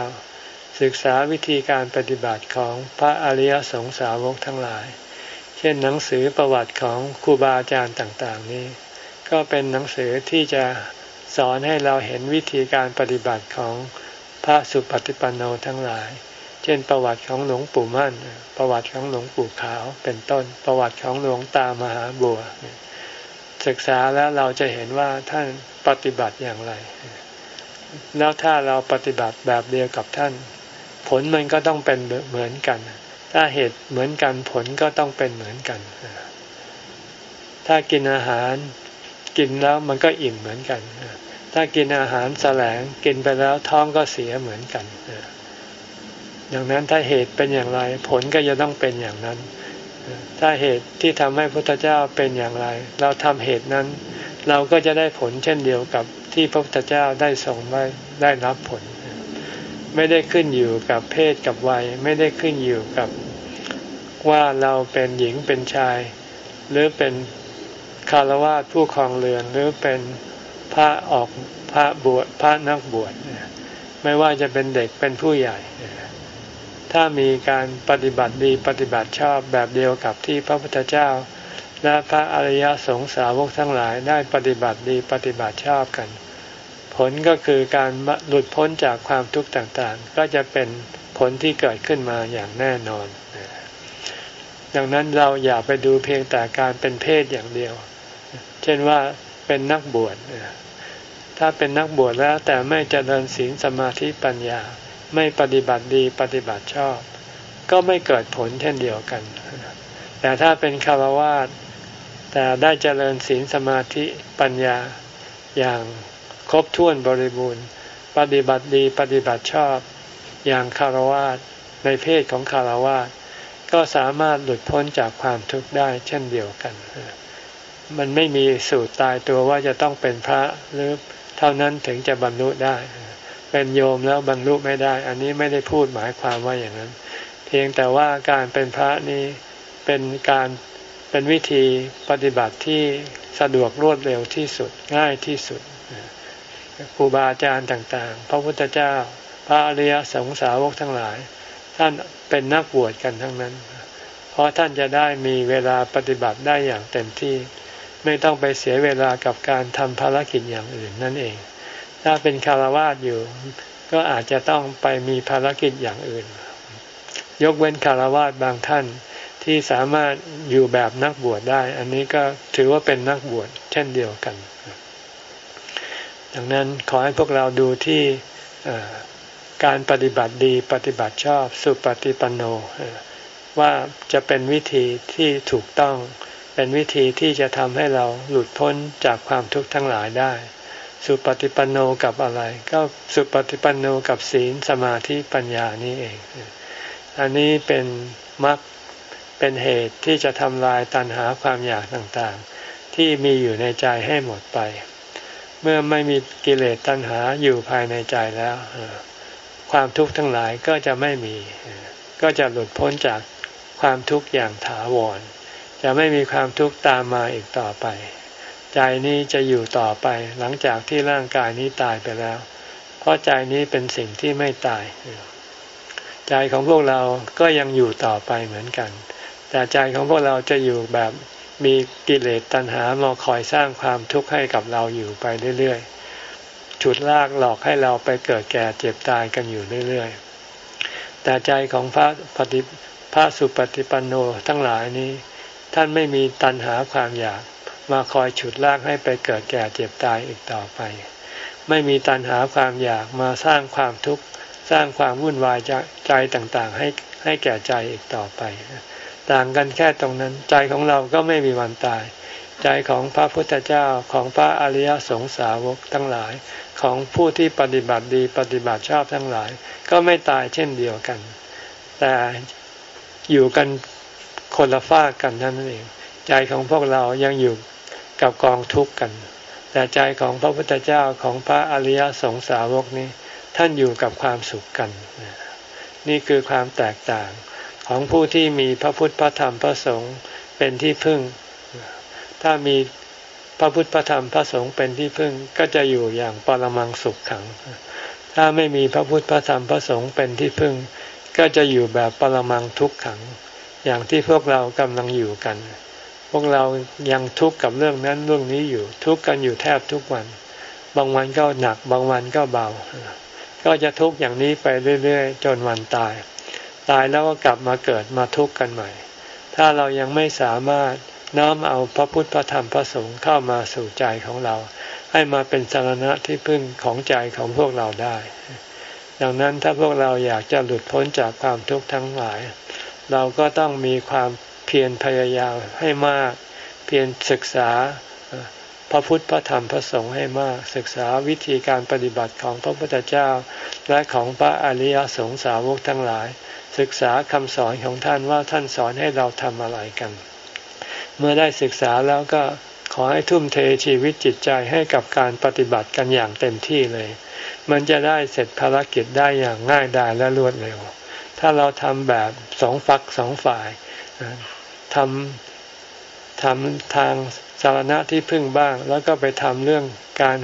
ศึกษาวิธีการปฏิบัติของพระอริยสงสาวกทั้งหลาย เช่นหนังสือประวัติของครูบาอาจารย์ต่างๆนี้ ก็เป็นหนังสือที่จะสอนให้เราเห็นวิธีการปฏิบัติของ พระสุปฏิปันโนทั้งหลาย เช่น ประวัติของหลวงปู่มั่น ประวัติของหลวงปู่ขาว เป็นต้น ประวัติของหลวงตามหาบัว ศึกษาแล้วเราจะเห็นว่าท่านปฏิบัติอย่างไร แล้วถ้าเราปฏิบัติแบบเดียวกับท่าน ผลมันก็ต้องเป็นเหมือนกัน ถ้าเหตุเหมือนกันผลก็ต้องเป็นเหมือนกัน ถ้ากินอาหารกินแล้วมันก็อิ่มเหมือนกัน ถ้ากินอาหารแสลงกินไปแล้วท้องก็เสียเหมือนกันดังนั้นถ้าเหตุเป็นอย่างไร ผลก็จะต้องเป็นอย่างนั้น ถ้าเหตุที่ทำให้พระพุทธเจ้าเป็นอย่างไร เราทำเหตุนั้น เราก็จะได้ผลเช่นเดียวกับที่พระพุทธเจ้าได้ส่งได้ได้รับผล ไม่ได้ขึ้นอยู่กับเพศกับวัย ไม่ได้ขึ้นอยู่กับว่าเราเป็นหญิงเป็นชาย หรือเป็นคารวะผู้ครองเรือนหรือเป็น พระออกพระบวชพระนักบวชไม่ว่าจะเป็นเด็กเป็นผู้ใหญ่ ถ้ามีการปฏิบัติดีปฏิบัติชอบแบบเดียวกับที่พระพุทธเจ้า และพระอริยสงสาวกทั้งหลายได้ปฏิบัติดีปฏิบัติชอบกัน ผลก็คือการหลุดพ้นจากความทุกข์ต่างๆ ก็จะเป็นผลที่เกิดขึ้นมาอย่างแน่นอน ดังนั้นเราอย่าไปดูเพียงแต่การเป็นเพศอย่างเดียว เช่นว่า เป็นนักบวชถ้าเป็นนักบวชแล้วแต่ไม่เจริญศีลสมาธิปัญญา ไม่ปฏิบัติดีปฏิบัติชอบ ก็ไม่เกิดผลเช่นเดียวกัน แต่ถ้าเป็นคารวาสแต่ได้เจริญศีลสมาธิปัญญาอย่างครบถ้วนบริบูรณ์ ปฏิบัติดีปฏิบัติชอบ อย่างคารวาสในเพศของคารวาสก็สามารถหลุดพ้นจากความทุกข์ได้เช่นเดียวกัน มันไม่มีสูตรตายตัวว่าจะต้องเป็นพระหรือเท่านั้นถึงจะบรรลุได้ เป็นโยมแล้วบรรลุไม่ได้ อันนี้ไม่ได้พูดหมายความว่าอย่างนั้น เพียงแต่ว่าการเป็นพระนี้เป็นการเป็นวิธีปฏิบัติที่สะดวกรวดเร็วที่สุดง่ายที่สุดครูบาอาจารย์ต่างๆ พระพุทธเจ้า พระอริยสงสาวกทั้งหลาย ท่านเป็นนักบวชกันทั้งนั้น เพราะท่านจะได้มีเวลาปฏิบัติได้อย่างเต็มที่ ไม่ต้องไปเสียเวลากับการทำภารกิจอย่างอื่นนั่นเอง ถ้าเป็นคารวาสอยู่ ก็อาจจะต้องไปมีภารกิจอย่างอื่น ยกเว้นคารวาสบางท่านที่สามารถอยู่แบบนักบวชได้ อันนี้ก็ถือว่าเป็นนักบวชเช่นเดียวกัน ดังนั้นขอให้พวกเราดูที่การปฏิบัติดีปฏิบัติชอบสุปฏิปันโนว่าจะเป็นวิธีที่ถูกต้อง เป็นวิธีที่จะทำให้เราหลุดพ้นจากความทุกข์ทั้งหลายได้ สุปฏิปันโนกับอะไร ก็สุปฏิปันโนกับศีลสมาธิปัญญานี่เอง อันนี้เป็นมรรคเป็นเหตุที่จะทำลายตัณหาความอยากต่างๆ ที่มีอยู่ในใจให้หมดไป เมื่อไม่มีกิเลสตัณหาอยู่ภายในใจแล้ว ความทุกข์ทั้งหลายก็จะไม่มี ก็จะหลุดพ้นจากความทุกข์อย่างถาวร จะไม่มีความทุกข์ตามมาอีกต่อไป ใจนี้จะอยู่ต่อไปหลังจากที่ร่างกายนี้ตายไปแล้ว เพราะใจนี้เป็นสิ่งที่ไม่ตาย ใจของพวกเราก็ยังอยู่ต่อไปเหมือนกัน แต่ใจของพวกเราจะอยู่แบบมีกิเลสตัณหามาคอยสร้างความทุกข์ให้กับเราอยู่ไปเรื่อยๆ ฉุดลากหลอกให้เราไปเกิดแก่เจ็บตายกันอยู่เรื่อยๆ แต่ใจของพระปฏิพระสุปฏิปันโนทั้งหลายนี้ ท่านไม่มีตัณหาความอยากมาคอยฉุดลากให้ไปเกิดแก่เจ็บตายอีกต่อไป ไม่มีตัณหาความอยากมาสร้างความทุกข์สร้างความวุ่นวายใจต่างๆ ให้ให้แก่ใจอีกต่อไป ต่างกันแค่ตรงนั้นใจของเราก็ไม่มีวันตาย ใจของพระพุทธเจ้าของพระอริยสงสาวกทั้งหลายของผู้ที่ปฏิบัติดีปฏิบัติชอบทั้งหลาย ก็ไม่ตายเช่นเดียวกัน แต่อยู่กัน คนละฝากกันนั่นเอง ใจของพวกเรายังอยู่กับกองทุกข์กัน แต่ใจของพระพุทธเจ้าของพระอริยสงสาวกนี้ ท่านอยู่กับความสุขกัน นี่คือความแตกต่างของผู้ที่มีพระพุทธพระธรรมพระสงฆ์เป็นที่พึ่ง ถ้ามีพระพุทธพระธรรมพระสงฆ์เป็นที่พึ่งก็จะอยู่อย่างปรมังสุขขัง ถ้าไม่มีพระพุทธพระธรรมพระสงฆ์เป็นที่พึ่ง ก็จะอยู่แบบปรมังทุกขัง อย่างที่พวกเรากำลังอยู่กัน พวกเรายังทุกข์กับเรื่องนั้นเรื่องนี้อยู่ทุกข์กันอยู่แทบทุกวัน บางวันก็หนักบางวันก็เบา ก็จะทุกข์อย่างนี้ไปเรื่อยๆ จนวันตาย ตายแล้วก็กลับมาเกิดมาทุกข์กันใหม่ ถ้าเรายังไม่สามารถน้อมเอาพระพุทธพระธรรมพระสงฆ์เข้ามาสู่ใจของเรา ให้มาเป็นสารณะที่พึ่งของใจของพวกเราได้ ดังนั้นถ้าพวกเราอยากจะหลุดพ้นจากความทุกข์ทั้งหลาย เราก็ต้องมีความเพียรพยายามให้มาก เพียรศึกษาพระพุทธพระธรรมพระสงฆ์ให้มาก ศึกษาวิธีการปฏิบัติของพระพุทธเจ้า และของพระอริยสงสาวกทั้งหลาย ศึกษาคำสอนของท่านว่าท่านสอนให้เราทำอะไรกัน เมื่อได้ศึกษาแล้วก็ขอให้ทุ่มเทชีวิตจิตใจให้กับการปฏิบัติกันอย่างเต็มที่เลย มันจะได้เสร็จภารกิจได้อย่างง่ายดายและรวดเร็ว ถ้าเราทำแบบสองฝักสองฝ่ายทำทำทางสารณะที่พึ่งบ้าง แล้วก็ไปทำเรื่องการ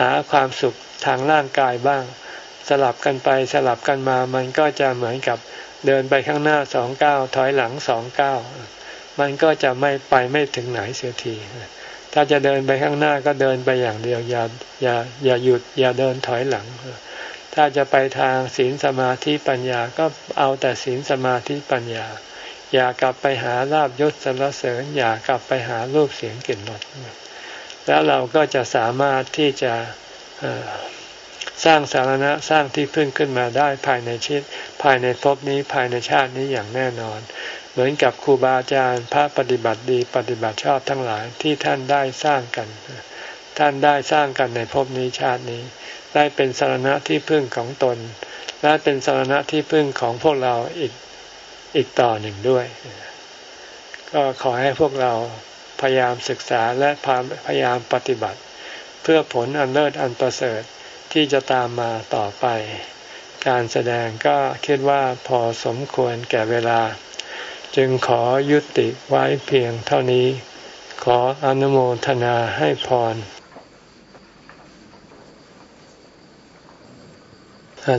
หาความสุขทางร่างกายบ้าง สลับกันไปสลับกันมามันก็จะเหมือนกับเดินไปข้างหน้าสองก้าวถอยหลังสองก้าวมันก็จะไม่ไปไม่ถึงไหนเสียทีถ้าจะเดินไปข้างหน้าก็เดินไปอย่างเดียวอย่าอย่าอย่าหยุดอย่าเดินถอยหลัง ถ้าจะไปทางศีลสมาธิปัญญาก็เอาแต่ศีลสมาธิปัญญา อย่ากลับไปหาลาบยศสรรเสริญ อย่ากลับไปหารูปเสียงกลิ่นรสแล้วเราก็จะสามารถที่จะสร้างสารณะสร้างที่พึ่งขึ้นมาได้ภายในชิดภายในภพนี้ภายในชาตินี้อย่างแน่นอน เหมือนกับครูบาอาจารย์พระปฏิบัติดีปฏิบัติชอบทั้งหลายที่ท่านได้สร้างกัน ท่านได้สร้างกันในภพนี้ชาตินี้ ได้เป็นสารณะที่พึ่งของตน และเป็นสารณะที่พึ่งของพวกเราอีกอีกต่อหนึ่งด้วย ก็ขอให้พวกเราพยายามศึกษาและพยายามปฏิบัติ เพื่อผลอันเลิศอันประเสริฐที่จะตามมาต่อไป การแสดงก็คิดว่าพอสมควรแก่เวลา จึงขอยุติไว้เพียงเท่านี้ ขออนุโมทนาให้พร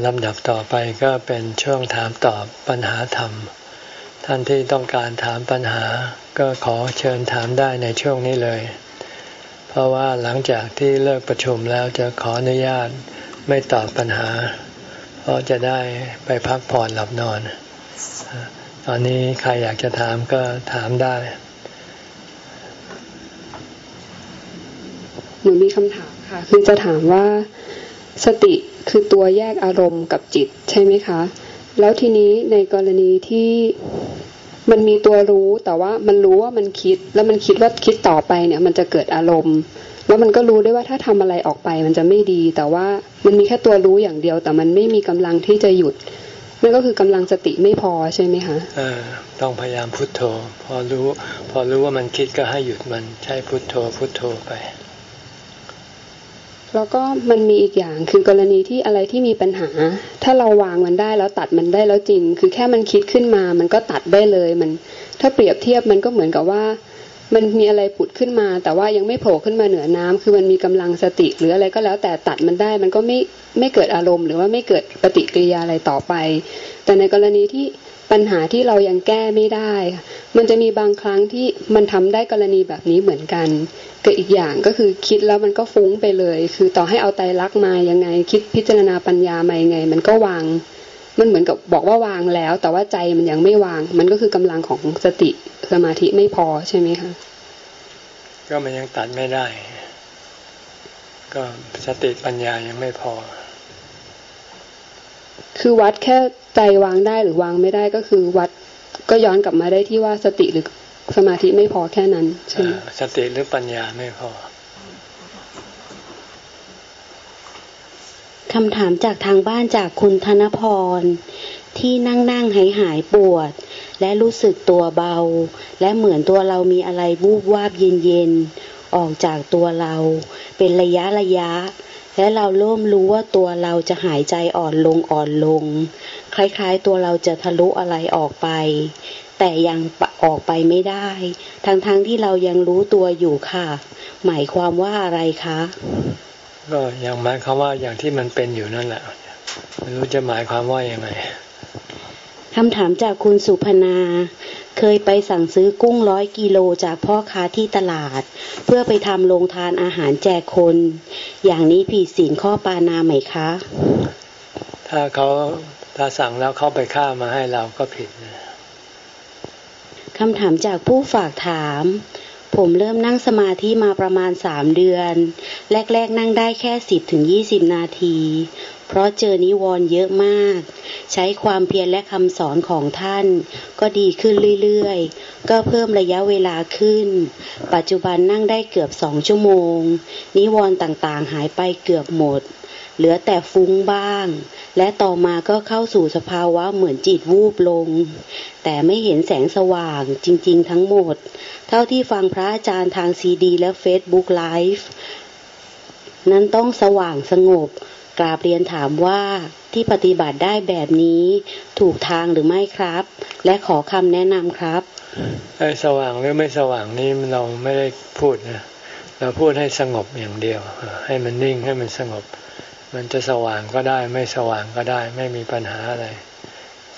ลำดับต่อไปก็เป็นช่วงถามตอบปัญหาธรรม ท่านที่ต้องการถามปัญหา ก็ขอเชิญถามได้ในช่วงนี้เลย เพราะว่าหลังจากที่เลิกประชุมแล้วจะขออนุญาตไม่ตอบปัญหา เพราะจะได้ไปพักผ่อนหลับนอน ตอนนี้ใครอยากจะถามก็ถามได้หนูมีคำถามค่ะ คือจะถามว่าสติ คือตัวแยกอารมณ์กับจิตใช่ไหมคะ แล้วทีนี้ในกรณีที่มันมีตัวรู้แต่ว่ามันรู้ว่ามันคิด แล้วมันคิดว่าคิดต่อไปเนี่ย มันจะเกิดอารมณ์ แล้วมันก็รู้ได้ว่าถ้าทำอะไรออกไปมันจะไม่ดี แต่ว่ามันมีแค่ตัวรู้อย่างเดียว แต่มันไม่มีกำลังที่จะหยุดนั่นก็คือกำลังสติไม่พอใช่ไหมคะอต้องพยายามพุโทโธ พอรู้ พอรู้ว่ามันคิดก็ให้หยุดมันใช้พุโทโธพุโทโธไป แล้วก็มันมีอีกอย่างคือกรณีที่อะไรที่มีปัญหา ถ้าเราวางมันได้แล้วตัดมันได้แล้วจริง คือแค่มันคิดขึ้นมา มันก็ตัดได้เลยมัน ถ้าเปรียบเทียบมันก็เหมือนกับว่า มันมีอะไรผุดขึ้นมา แต่ว่ายังไม่โผล่ขึ้นมาเหนือน้ำคือมันมีกำลังสติ หรืออะไรก็แล้วแต่ตัดมันได้ มันก็ไม่ไม่เกิดอารมณ์ หรือว่าไม่เกิดปฏิกิริยาอะไรต่อไป แต่ในกรณีที่ ปัญหาที่เรายังแก้ไม่ได้ มันจะมีบางครั้งที่มันทำได้กรณีแบบนี้เหมือนกันกับอีกอย่างก็คือคิดแล้วมันก็ฟุ้งไปเลย คือต่อให้เอาไตรักมายังไง คิดพิจารณาปัญญามายังไง มันก็วาง มันเหมือนกับบอกว่าวางแล้ว แต่ว่าใจมันยังไม่วาง มันก็คือกำลังของสติสมาธิไม่พอใช่ไหมคะก็มันยังตัดไม่ได้ ก็สติปัญญายังไม่พอ คือวัดแค่ใจวางได้หรือวางไม่ได้ก็คือวัดก็ย้อนกลับมาได้ที่ว่าสติหรือสมาธิไม่พอแค่นั้นใช่ไหมสติหรือปัญญาไม่พอคำถามจากทางบ้านจากคุณธนพร ที่นั่งนั่งหายหายปวด และรู้สึกตัวเบา และเหมือนตัวเรามีอะไรวูบวาบเย็นเย็นออกจากตัวเรา เป็นระยะระยะ และเราเริ่มรู้ว่าตัวเราจะหายใจอ่อนลงอ่อนลง คล้ายๆ ตัวเราจะทะลุอะไรออกไป แต่ยังออกไปไม่ได้ ทั้งๆทที่เรายังรู้ตัวอยู่ค่ะ หมายความว่าอะไรคะก็อยังหมายความว่าอย่างที่มันเป็นอยู่นั่นแหละไม่รู้จะหมายความว่ายังไง คำถามจากคุณสุพนา เคยไปสั่งซื้อกุ้งร้อยกิโลจากพ่อค้าที่ตลาด เพื่อไปทำโรงทานอาหารแจกคน อย่างนี้ผิดศีลข้อปานาไหมคะ ถ้าเขาถ้าสั่งแล้วเขาไปฆ่ามาให้เราก็ผิดนะคำถามจากผู้ฝากถาม ผมเริ่มนั่งสมาธิมาประมาณสามเดือน แรก ๆ นั่งได้แค่สิบถึงยี่สิบนาที เพราะเจอนิวรณ์เยอะมาก ใช้ความเพียรและคำสอนของท่าน ก็ดีขึ้นเรื่อยๆ ก็เพิ่มระยะเวลาขึ้น ปัจจุบันนั่งได้เกือบสองชั่วโมง นิวรณ์ต่างๆ หายไปเกือบหมด เหลือแต่ฟุ้งบ้าง และต่อมาก็เข้าสู่สภาวะเหมือนจิตวูบลง แต่ไม่เห็นแสงสว่างจริงๆ ทั้งหมด เท่าที่ฟังพระอาจารย์ทางซีดี และเฟซบุ๊กไลฟ์นั้นต้องสว่างสงบ กราบเรียนถามว่าที่ปฏิบัติได้แบบนี้ถูกทางหรือไม่ครับ และขอคำแนะนำครับไอ้สว่างหรือไม่สว่างนี่เราไม่ได้พูดนะเราพูดให้สงบอย่างเดียว ให้มันนิ่งให้มันสงบ มันจะสว่างก็ได้ ไม่สว่างก็ได้ ไม่มีปัญหาอะไร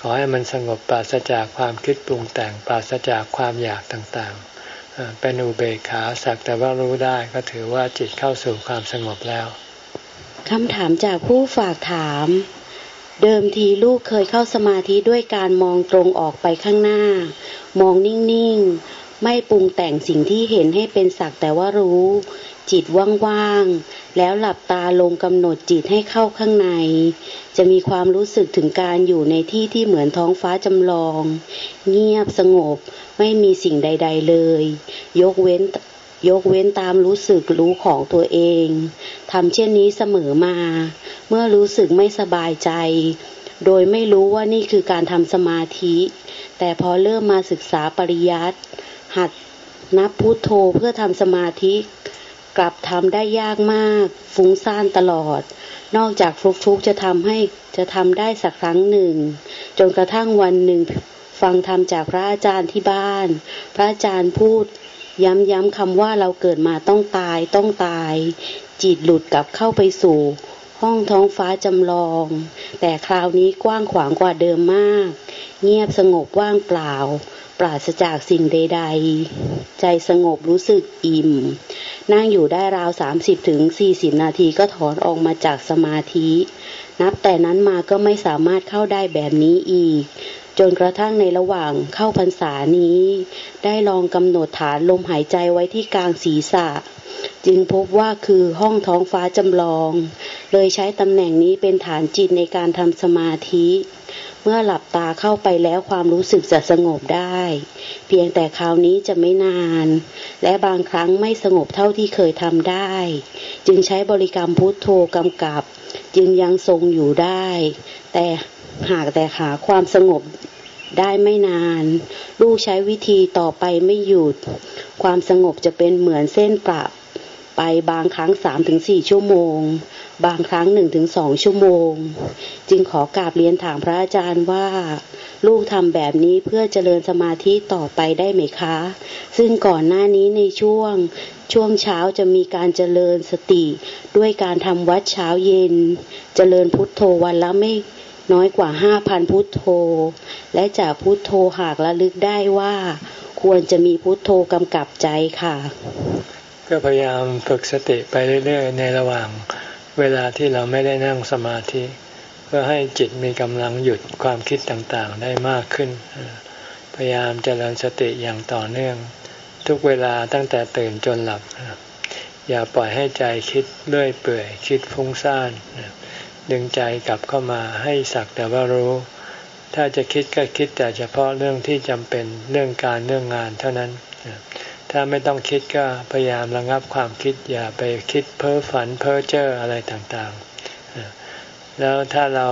ขขอให้มันสงบปราศจากความคิดปรุงแต่งปราศจากความอยากต่างๆเป็นอุเบกขาสักแต่ว่ารู้ได้ก็ถือว่าจิตเข้าสู่ความสงบแล้ว คำถามจากผู้ฝากถาม เดิมทีลูกเคยเข้าสมาธิด้วยการมองตรงออกไปข้างหน้า มองนิ่งๆ ไม่ปรุงแต่งสิ่งที่เห็นให้เป็นสักแต่ว่ารู้ จิตว่างๆ แล้วหลับตาลงกำหนดจิตให้เข้าข้างใน จะมีความรู้สึกถึงการอยู่ในที่ที่เหมือนท้องฟ้าจำลอง เงียบสงบไม่มีสิ่งใด ๆ เลย ยกเว้นยกเว้นตามรู้สึกรู้ของตัวเอง ทำเช่นนี้เสมอมา เมื่อรู้สึกไม่สบายใจ โดยไม่รู้ว่านี่คือการทำสมาธิ แต่พอเริ่มมาศึกษาปริยัติหัดนับพุโทโธเพื่อทำสมาธิ กลับทำได้ยากมาก ฟุ้งซ่านตลอด นอกจากฟลุกฟุกจะทำให้จะทำได้สักครั้งหนึ่ง จนกระทั่งวันหนึ่งฟังธรรมจากพระอาจารย์ที่บ้าน พระอาจารย์พูดย้ำๆคำว่าเราเกิดมาต้องตายต้องตาย จิตหลุดกลับเข้าไปสู่ ห้องท้องฟ้าจำลอง แต่คราวนี้กว้างขวางกว่าเดิมมาก เงียบสงบว่างเปล่า ปราศจากสิ่งใด ๆ ใจสงบรู้สึกอิ่ม นั่งอยู่ได้ราว 30ถึง40นาทีก็ถอนออกมาจากสมาธิ นับแต่นั้นมาก็ไม่สามารถเข้าได้แบบนี้อีก จนกระทั่งในระหว่างเข้าพรรษานี้ ได้ลองกำหนดฐานลมหายใจไว้ที่กลางศีรษะ จึงพบว่าคือห้องท้องฟ้าจำลอง เลยใช้ตำแหน่งนี้เป็นฐานจิตในการทำสมาธิ เมื่อหลับตาเข้าไปแล้วความรู้สึกจะสงบได้ เพียงแต่คราวนี้จะไม่นาน และบางครั้งไม่สงบเท่าที่เคยทำได้ จึงใช้บริกรรมพุทโธกำกับ จึงยังทรงอยู่ได้ แต่หากแต่หาความสงบได้ไม่นาน ลูกใช้วิธีต่อไปไม่หยุด ความสงบจะเป็นเหมือนเส้นปรับ ไปบางครั้งสามถึงสี่ชั่วโมง บางครั้งหนึ่งถึงสองชั่วโมง จึงขอกราบเรียนถามพระอาจารย์ว่า ลูกทำแบบนี้เพื่อเจริญสมาธิต่อไปได้ไหมคะ ซึ่งก่อนหน้านี้ในช่วงช่วงเช้าจะมีการเจริญสติ ด้วยการทำวัดเช้าเย็น เจริญพุทโธวันละไม่น้อยกว่าห้าพันพุทโธ และจากพุทโธหากระลึกได้ว่า ควรจะมีพุทโธกำกับใจค่ะ ก็พยายามฝึกสติไปเรื่อยๆ ในระหว่างเวลาที่เราไม่ได้นั่งสมาธิ เพื่อให้จิตมีกำลังหยุดความคิดต่างๆได้มากขึ้น พยายามเจริญสติอย่างต่อเนื่อง ทุกเวลาตั้งแต่ตื่นจนหลับ อย่าปล่อยให้ใจคิดเลื่อยเปื่อยคิดฟุ้งซ่านดึงใจกลับเข้ามาให้สักแต่ว่ารู้ ถ้าจะคิดก็คิดแต่เฉพาะเรื่องที่จำเป็นเรื่องการเรื่องงานเท่านั้น ถ้าไม่ต้องคิดก็พยายามระงับความคิดอย่าไปคิดเพ้อฝันเพ้อเจ้ออะไรต่างๆ แล้วถ้าเรา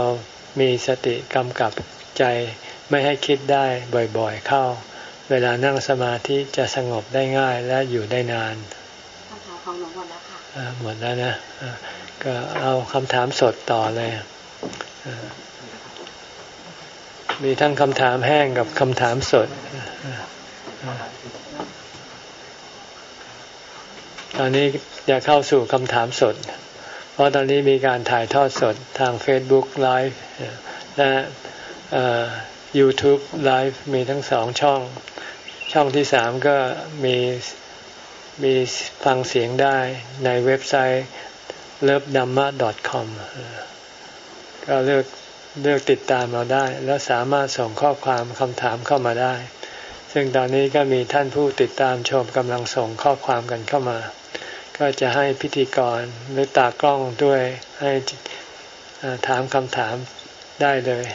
มีสติกำกับใจไม่ให้คิดได้บ่อยๆเข้า เวลานั่งสมาธิจะสงบได้ง่ายและอยู่ได้นานคำถามของหลวงหมดแล้วค่ะหมดแล้วนะก็เอาคำถามสดต่อเลยมีทั้งคำถามแห้งกับคำถามสด ตอนนี้จะเข้าสู่คำถามสด เพราะตอนนี้มีการถ่ายทอดสดทาง Facebook Live และ YouTube Live มีทั้งสองช่อง ช่องที่สามก็มีมีฟังเสียงได้ในเว็บไซต์ lovedhamma.com ก็เลือกเลือกติดตามเราได้ แล้วสามารถส่งข้อความคำถามเข้ามาได้ ซึ่งตอนนี้ก็มีท่านผู้ติดตามชมกำลังส่งข้อความกันเข้ามา ก็จะให้พิธีกรหรือตากล้องด้วยให้ถามคำถามได้เลย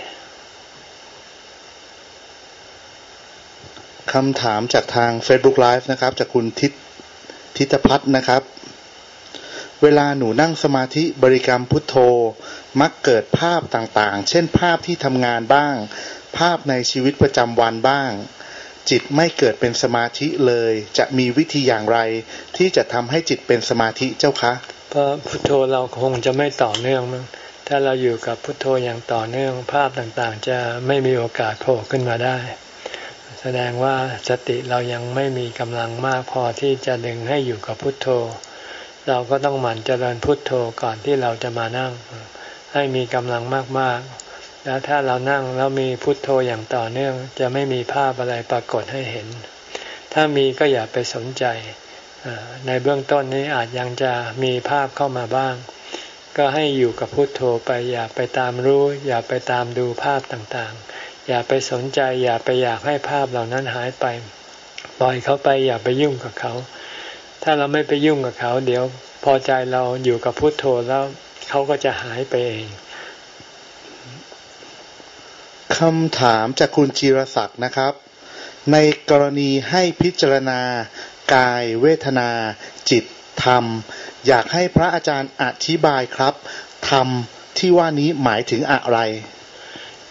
คำถามจากทาง Facebook Live นะครับ จากคุณทิศทิตพัฒนะครับ เวลาหนูนั่งสมาธิบริกรรมพุทโธ มักเกิดภาพต่างๆ เช่นภาพที่ทำงานบ้าง ภาพในชีวิตประจำวันบ้าง จิตไม่เกิดเป็นสมาธิเลย จะมีวิธีอย่างไร ที่จะทำให้จิตเป็นสมาธิเจ้าคะพระพุทโธเราคงจะไม่ต่อเนื่องมั้งถ้าเราอยู่กับพุทโธอย่างต่อเนื่องภาพต่างๆ จะไม่มีโอกาสโผล่ขึ้นมาได้ แสดงว่าสติเรายังไม่มีกำลังมากพอที่จะดึงให้อยู่กับพุทโธ เราก็ต้องหมั่นเจริญพุทโธก่อนที่เราจะมานั่ง ให้มีกำลังมากๆ แล้วถ้าเรานั่งแล้วมีพุทโธอย่างต่อเนื่อง จะไม่มีภาพอะไรปรากฏให้เห็น ถ้ามีก็อย่าไปสนใจ ในเบื้องต้นนี้อาจยังจะมีภาพเข้ามาบ้าง ก็ให้อยู่กับพุทโธไปอย่าไปตามรู้ อย่าไปตามดูภาพต่างๆ อย่าไปสนใจ อย่าไปอยากให้ภาพเหล่านั้นหายไป ปล่อยเขาไปอย่าไปยุ่งกับเขา ถ้าเราไม่ไปยุ่งกับเขา เดี๋ยวพอใจเราอยู่กับพุทโธแล้วเขาก็จะหายไปเอง คำถามจากคุณจีรศักดิ์นะครับ ในกรณีให้พิจารณากายเวทนา จิตธรรม อยากให้พระอาจารย์อธิบายครับธรรมที่ว่านี้หมายถึงอะไร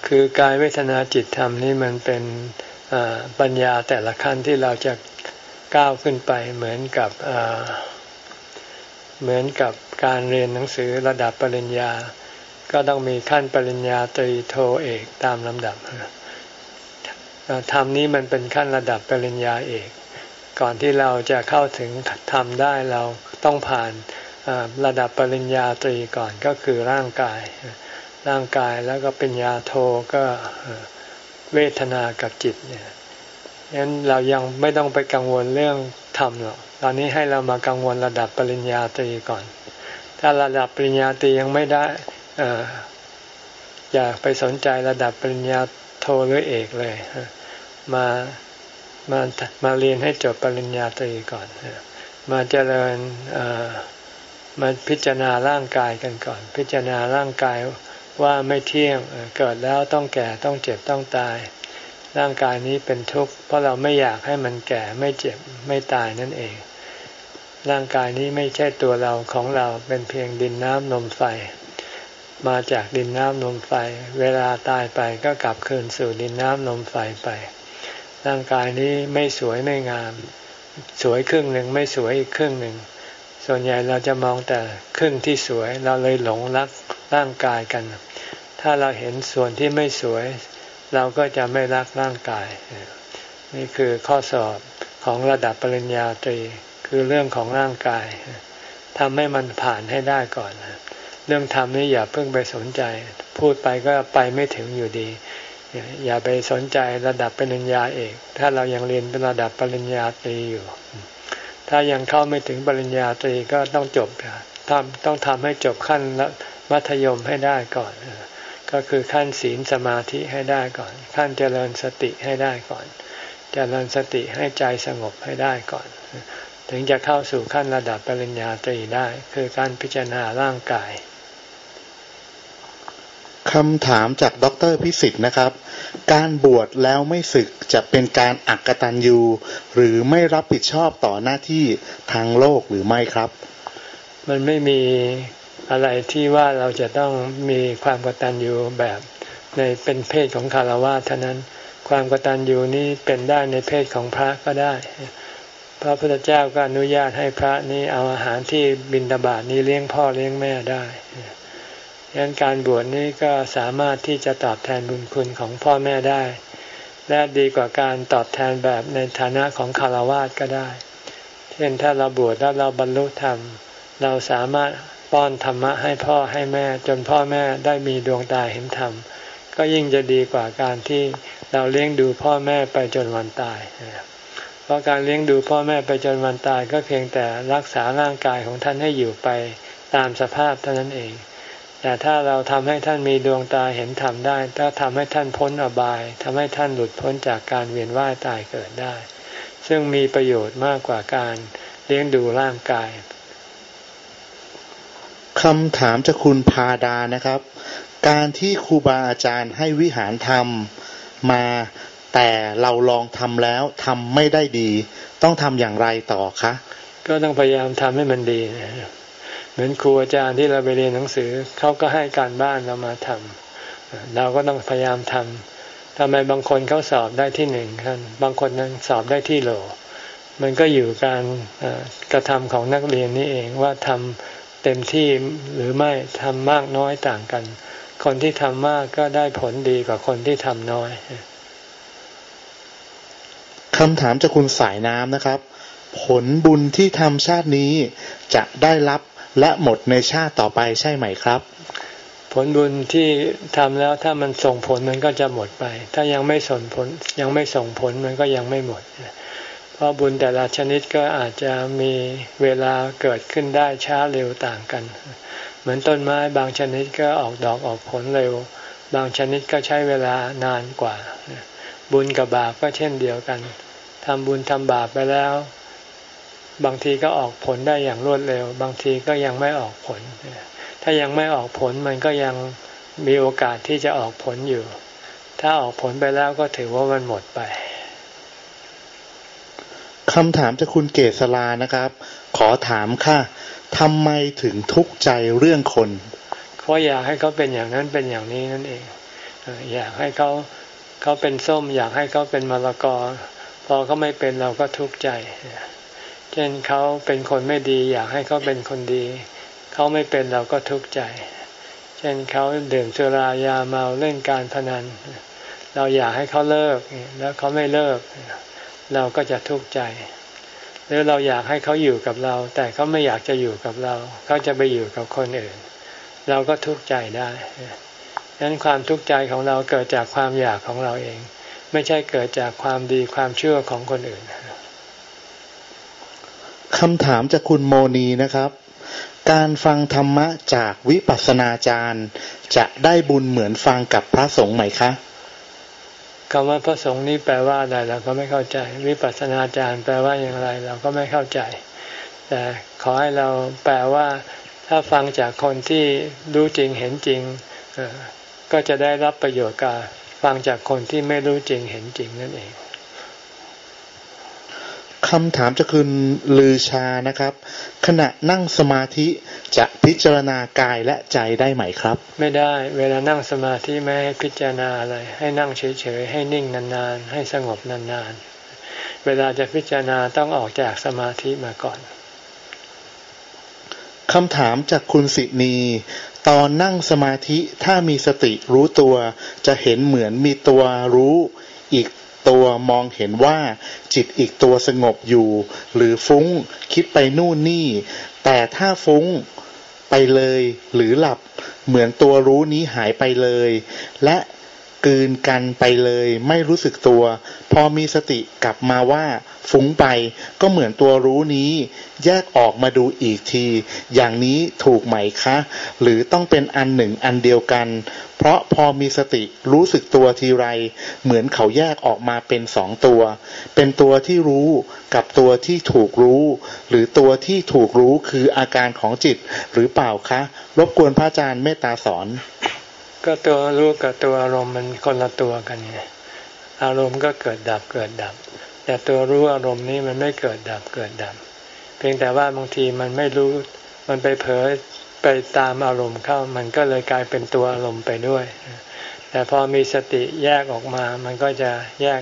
คือกายเวทนาจิตธรรมนี่มันเป็นปัญญาแต่ละขั้นที่เราจะก้าวขึ้นไปเหมือนกับเหมือนกับการเรียนหนังสือระดับปริญญา ก็ต้องมีขั้นปริญญาตรีโทเอกตามลำดับธรรมนี้มันเป็นขั้นระดับปริญญาเอก ก่อนที่เราจะเข้าถึงทำได้เราต้องผ่านระดับปริญญาตรีก่อนก็คือร่างกาย ร่างกายแล้วก็ปัญญาโทก็เวทนากับจิตเนี่ยงั้นเรายังไม่ต้องไปกังวลเรื่องธรรมหรอกตอนนี้ให้เรามากังวลระดับปริญญาตรีก่อน ถ้าระดับปริญญาตรียังไม่ได้ อย่าไปสนใจระดับปริญญาโทหรือเอกเลยมามามาเรียนให้จบปริญญาตรีก่อนมาเจริญมาพิจารณาร่างกายกันก่อน พิจารณาร่างกายว่าไม่เที่ยงเกิดแล้วต้องแก่ต้องเจ็บต้องตาย ร่างกายนี้เป็นทุกข์เพราะเราไม่อยากให้มันแก่ไม่เจ็บไม่ตายนั่นเอง ร่างกายนี้ไม่ใช่ตัวเราของเราเป็นเพียงดินน้ำนมไฟ มาจากดินน้ำนมไฟ เวลาตายไปก็กลับคืนสู่ดินน้ำนมไฟไป ร่างกายนี้ไม่สวยไม่งาม สวยครึ่งหนึ่งไม่สวยอีกครึ่งหนึ่ง ส่วนใหญ่เราจะมองแต่ครึ่งที่สวยเราเลยหลงรักร่างกายกัน ถ้าเราเห็นส่วนที่ไม่สวย เราก็จะไม่รักร่างกาย นี่คือข้อสอบของระดับปริญญาตรีคือเรื่องของร่างกายทำให้มันผ่านให้ได้ก่อน เรื่องทำนี่อย่าเพิ่งไปสนใจ พูดไปก็ไปไม่ถึงอยู่ดี อย่าไปสนใจระดับปริญญาเอก ถ้าเรายังเรียนเป็นระดับปริญญาตรีอยู่ ถ้ายังเข้าไม่ถึงปริญญาตรีก็ต้องจบทำต้องทำให้จบขั้นมัธยมให้ได้ก่อน ก็คือขั้นศีลสมาธิให้ได้ก่อน ขั้นเจริญสติให้ได้ก่อน เจริญสติให้ใจสงบให้ได้ก่อน ถึงจะเข้าสู่ขั้นระดับปริญญาตรีได้ คือการพิจารณาร่างกายคำถามจากดรพิสิทธิ์นะครับ การบวชแล้วไม่ศึกจะเป็นการอักตันยูหรือไม่รับผิดชอบต่อหน้าที่ทางโลกหรือไม่ครับ มันไม่มีอะไรที่ว่าเราจะต้องมีความกตัญญูแบบในเป็นเพศของคารวะเท่านั้น ความกตัญญูนี้เป็นได้ในเพศของพระก็ได้ พระพุทธเจ้าก็อนุญาตให้พระนี้เอาอาหารที่บิณฑบาตนี้เลี้ยงพ่อเลี้ยงแม่ได้ยันการบวชนี้ก็สามารถที่จะตอบแทนบุญคุณของพ่อแม่ได้ และดีกว่าการตอบแทนแบบในฐานะของคารวะก็ได้ เช่นถ้าเราบวชแล้วเราบรรลุธรรม เราสามารถป้อนธรรมะให้พ่อให้แม่ จนพ่อแม่ได้มีดวงตาเห็นธรรม ก็ยิ่งจะดีกว่าการที่เราเลี้ยงดูพ่อแม่ไปจนวันตาย เพราะการเลี้ยงดูพ่อแม่ไปจนวันตายก็เพียงแต่รักษาร่างกายของท่านให้อยู่ไปตามสภาพเท่านั้นเอง แต่ถ้าเราทำให้ท่านมีดวงตาเห็นธรรมได้ ถ้าทำให้ท่านพ้นอบายทำให้ท่านหลุดพ้นจากการเวียนว่ายตายเกิดได้ ซึ่งมีประโยชน์มากกว่าการเลี้ยงดูร่างกายคำถามจากคุณพาดานะครับ การที่ครูบาอาจารย์ให้วิหารธรรมมา แต่เราลองทำแล้วทำไม่ได้ดี ต้องทำอย่างไรต่อคะ ก็ต้องพยายามทำให้มันดี เหมือนครูอาจารย์ที่เราไปเรียนหนังสือเขาก็ให้การบ้านเรามาทำเราก็ต้องพยายามทำทำไมบางคนเขาสอบได้ที่หนึ่งกันบางคนนั้นสอบได้ที่โหล มันก็อยู่การกระทำของนักเรียนนี่เองว่าทำเต็มที่หรือไม่ทำมากน้อยต่างกัน คนที่ทำมากก็ได้ผลดีกว่าคนที่ทำน้อย คำถามจากคุณสายน้ำนะครับ ผลบุญที่ทำชาตินี้จะได้รับและหมดในชาติต่อไปใช่ไหมครับ ผลบุญที่ทำแล้วถ้ามันส่งผลมันก็จะหมดไป ถ้ายังไม่ส่งผลยังไม่ส่งผลมันก็ยังไม่หมด เพราะบุญแต่ละชนิดก็อาจจะมีเวลาเกิดขึ้นได้ช้าเร็วต่างกัน เหมือนต้นไม้บางชนิดก็ออกดอกออกผลเร็ว บางชนิดก็ใช้เวลานานกว่า บุญกับบาปก็เช่นเดียวกันทำบุญทำบาปไปแล้ว บางทีก็ออกผลได้อย่างรวดเร็ว บางทีก็ยังไม่ออกผล ถ้ายังไม่ออกผลมันก็ยังมีโอกาสที่จะออกผลอยู่ ถ้าออกผลไปแล้วก็ถือว่ามันหมดไปคำถามจากคุณเกษลานะครับ ขอถามค่ะทำไมถึงทุกข์ใจเรื่องคนเพราะอยากให้เขาเป็นอย่างนั้นเป็นอย่างนี้นั่นเองอยากให้เขา เขาเป็นส้มอยากให้เขาเป็นมะละกอ พอเขาไม่เป็นเราก็ทุกข์ใจ เช่นเขาเป็นคนไม่ดี อยากให้เขาเป็นคนดี เขาไม่เป็นเราก็ทุกข์ใจ เช่นเขาดื่มสุรายาเมาเล่นการพนัน เราอยากให้เขาเลิก แล้วเขาไม่เลิก เราก็จะทุกข์ใจ หรือเราอยากให้เขาอยู่กับเรา แต่เขาไม่อยากจะอยู่กับเรา เขาจะไปอยู่กับคนอื่น เราก็ทุกข์ใจได้ ดังนั้นความทุกข์ใจของเราเกิดจากความอยากของเราเอง ไม่ใช่เกิดจากความดีความเชื่อของคนอื่นคำถามจากคุณโมนีนะครับ การฟังธรรมะจากวิปัสสนาจารย์ จะได้บุญเหมือนฟังกับพระสงฆ์ไหมคะคำว่าพระสงฆ์นี่แปลว่าอะไรเราก็ไม่เข้าใจ วิปัสสนาจารย์แปลว่าอย่างไร เราก็ไม่เข้าใจ แต่ขอให้เราแปลว่า ถ้าฟังจากคนที่รู้จริงเห็นจริง ก็จะได้รับประโยชน์กับฟังจากคนที่ไม่รู้จริงเห็นจริงนั่นเองคำถามจะคุณลือชานะครับ ขณะนั่งสมาธิจะพิจารณากายและใจได้ไหมครับ ไม่ได้เวลานั่งสมาธิไม่ให้พิจารณาอะไร ให้นั่งเฉยๆ ให้นิ่งนานๆ ให้สงบนานๆ เวลาจะพิจารณาต้องออกจากสมาธิมาก่อน คำถามจากคุณสินีตอนนั่งสมาธิถ้ามีสติรู้ตัว จะเห็นเหมือนมีตัวรู้อีกตัวมองเห็นว่าจิตอีกตัวสงบอยู่ หรือฟุ้งคิดไปนู่นนี่ แต่ถ้าฟุ้งไปเลยหรือหลับเหมือนตัวรู้นี้หายไปเลย และ กืนกันไปเลย ไม่รู้สึกตัว พอมีสติกลับมาว่า ฟุ้งไปก็เหมือนตัวรู้นี้ แยกออกมาดูอีกที อย่างนี้ถูกไหมคะ หรือต้องเป็นอันหนึ่งอันเดียวกัน เพราะพอมีสติรู้สึกตัวทีไร เหมือนเขาแยกออกมาเป็นสองตัว เป็นตัวที่รู้กับตัวที่ถูกรู้ หรือตัวที่ถูกรู้คืออาการของจิต หรือเปล่าคะ รบกวนพระอาจารย์เมตตาสอน ก็ตัวรู้กับตัวอารมณ์มันคนละตัวกันไงอารมณ์ก็เกิดดับเกิดดับ แต่ตัวรู้อารมณ์นี้มันไม่เกิดดับเกิดดับ เพียงแต่ว่าบางทีมันไม่รู้มันไปเผลอไปตามอารมณ์เข้ามันก็เลยกลายเป็นตัวอารมณ์ไปด้วย แต่พอมีสติแยกออกมา มันก็จะแยก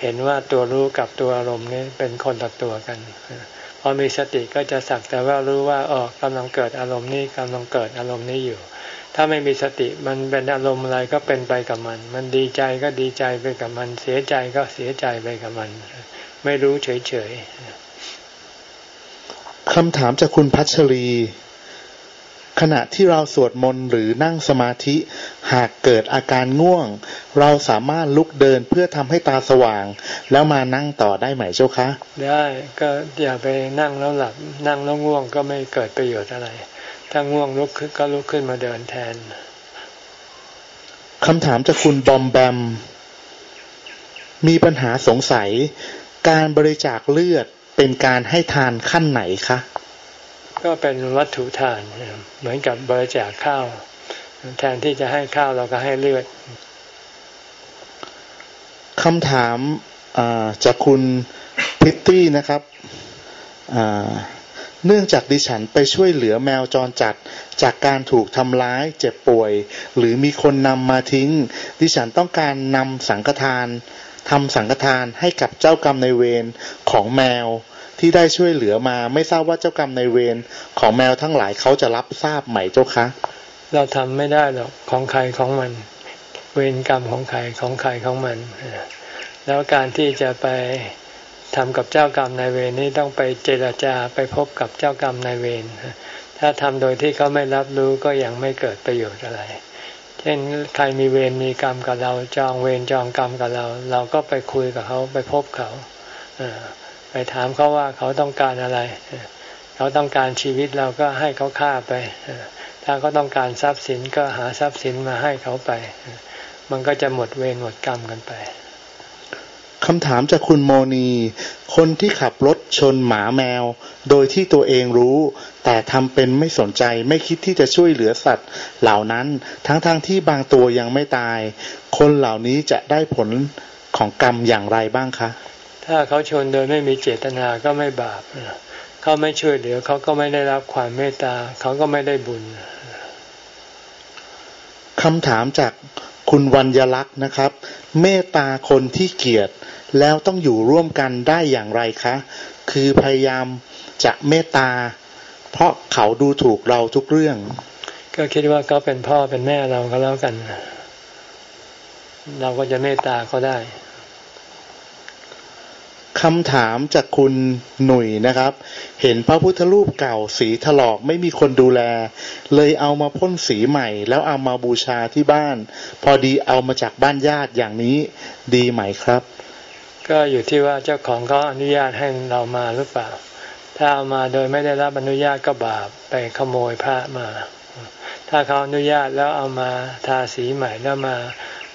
เห็นว่าตัวรู้กับตัวอารมณ์นี้เป็นคนละตัวกัน พอมีสติก็จะสักแต่ว่ารู้ว่าอ๋อกำลังเกิดอารมณ์นี้กำลังเกิดอารมณ์นี้อยู่ ถ้าไม่มีสติมันเป็นอารมณ์อะไรก็เป็นไปกับมัน มันดีใจก็ดีใจไปกับมัน เสียใจก็เสียใจไปกับมัน ไม่รู้เฉยๆคำถามจากคุณพัชรี ขณะที่เราสวดมนต์หรือนั่งสมาธิหากเกิดอาการง่วง เราสามารถลุกเดินเพื่อทำให้ตาสว่าง แล้วมานั่งต่อได้ไหมเจ้าคะ ได้ก็อย่าไปนั่งแล้วหลับนั่งแล้วง่วงก็ไม่เกิดประโยชน์อะไร ถ้าง่วงลุกขึ้นก็ลุกขึ้นมาเดินแทนคำถามจากคุณบอมแบม มีปัญหาสงสัย การบริจาคเลือดเป็นการให้ทานขั้นไหนคะ ก็เป็นวัตถุทาน เหมือนกับบริจาคข้าว แทนที่จะให้ข้าวเราก็ให้เลือดคำถามจากคุณพิตตี้นะครับ เนื่องจากดิฉันไปช่วยเหลือแมวจรจัด จากการถูกทำร้ายเจ็บป่วย หรือมีคนนำมาทิ้ง ดิฉันต้องการนำสังฆทานทำสังฆทานให้กับเจ้ากรรมในเวรของแมวที่ได้ช่วยเหลือมาไม่ทราบว่าเจ้ากรรมในเวรของแมวทั้งหลายเขาจะรับทราบไหมเจ้าคะ เราทำไม่ได้หรอกของใครของมัน เวรกรรมของใครของใครของมัน แล้วการที่จะไป ทำกับเจ้ากรรมนายเวรนี้ต้องไปเจรจาไปพบกับเจ้ากรรมนายเวรถ้าทำโดยที่เขาไม่รับรู้ก็ยังไม่เกิดประโยชน์อะไร เช่นใครมีเวรมีกรรมกับเราจองเวรจองกรรมกับเรา เราก็ไปคุยกับเขาไปพบเขาไปถามเขาว่าเขาต้องการอะไร เขาต้องการชีวิตเราก็ให้เขาฆ่าไป ถ้าเขาต้องการทรัพย์สินก็หาทรัพย์สินมาให้เขาไป มันก็จะหมดเวรหมดกรรมกันไป คำถามจากคุณโมนี คนที่ขับรถชนหมาแมว โดยที่ตัวเองรู้ แต่ทำเป็นไม่สนใจไม่คิดที่จะช่วยเหลือสัตว์ เหล่านั้นทั้งๆทที่บางตัวยังไม่ตาย คนเหล่านี้จะได้ผลของกรรมอย่างไรบ้างคะ ถ้าเขาชนโดยไม่มีเจตนาก็ไม่บาป เขาไม่ช่วยเหลือเขาก็ไม่ได้รับความเมตตา เขาก็ไม่ได้บุญคำถามจากคุณวัญยลักษณ์นะครับ เมตตาคนที่เกียด แล้วต้องอยู่ร่วมกันได้อย่างไรคะ คือพยายามจะเมตตา เพราะเขาดูถูกเราทุกเรื่อง ก็คิดว่าเขาเป็นพ่อเป็นแม่เราก็แล้วกัน เราก็จะเมตตาเขาได้คำถามจากคุณหนุ่ยนะครับ เห็นพระพุทธรูปเก่าสีถลอกไม่มีคนดูแล เลยเอามาพ่นสีใหม่ แล้วเอามาบูชาที่บ้าน พอดีเอามาจากบ้านญาติอย่างนี้ดีไหมครับ ก็อยู่ที่ว่าเจ้าของเขาอนุญาตให้เรามาหรือเปล่า ถ้าเอามาโดยไม่ได้รับอนุญาตก็บาปไปขโมยพระมา ถ้าเขาอนุญาตแล้วเอามาทาสีใหม่แล้วมา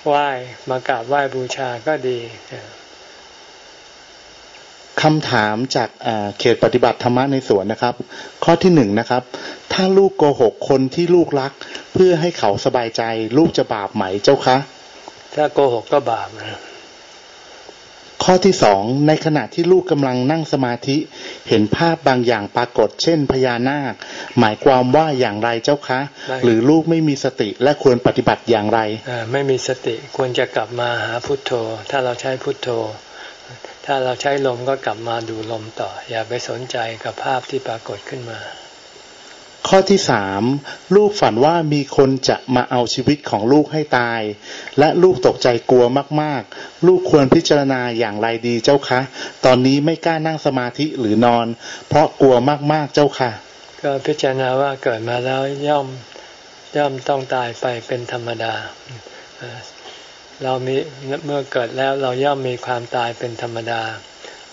ไหว้มากราบไหว้บูชาก็ดีคำถามจากเขตปฏิบัติธรรมในสวนนะครับ ข้อที่หนึ่งนะครับ ถ้าลูกโกหกคนที่ลูกรัก เพื่อให้เขาสบายใจ ลูกจะบาปไหมเจ้าคะ ถ้าโกหกก็บาปนะ ข้อที่สองในขณะที่ลูกกำลังนั่งสมาธิ เห็นภาพบางอย่างปรากฏ เช่นพญานาค หมายความว่าอย่างไรเจ้าคะ หรือลูกไม่มีสติและควรปฏิบัติอย่างไรไม่มีสติควรจะกลับมาหาพุทโธ ถ้าเราใช้พุทโธ ถ้าเราใช้ลมก็กลับมาดูลมต่อ อย่าไปสนใจกับภาพที่ปรากฏขึ้นมา ข้อที่สามลูกฝันว่ามีคนจะมาเอาชีวิตของลูกให้ตาย และลูกตกใจกลัวมากๆ ลูกควรพิจารณาอย่างไรดีเจ้าคะ ตอนนี้ไม่กล้านั่งสมาธิหรือนอน เพราะกลัวมากๆเจ้าค่ะ ก็พิจารณาว่าเกิดมาแล้วย่อมย่อมต้องตายไปเป็นธรรมดา เรามีเมื่อเกิดแล้วเราย่อมมีความตายเป็นธรรมดา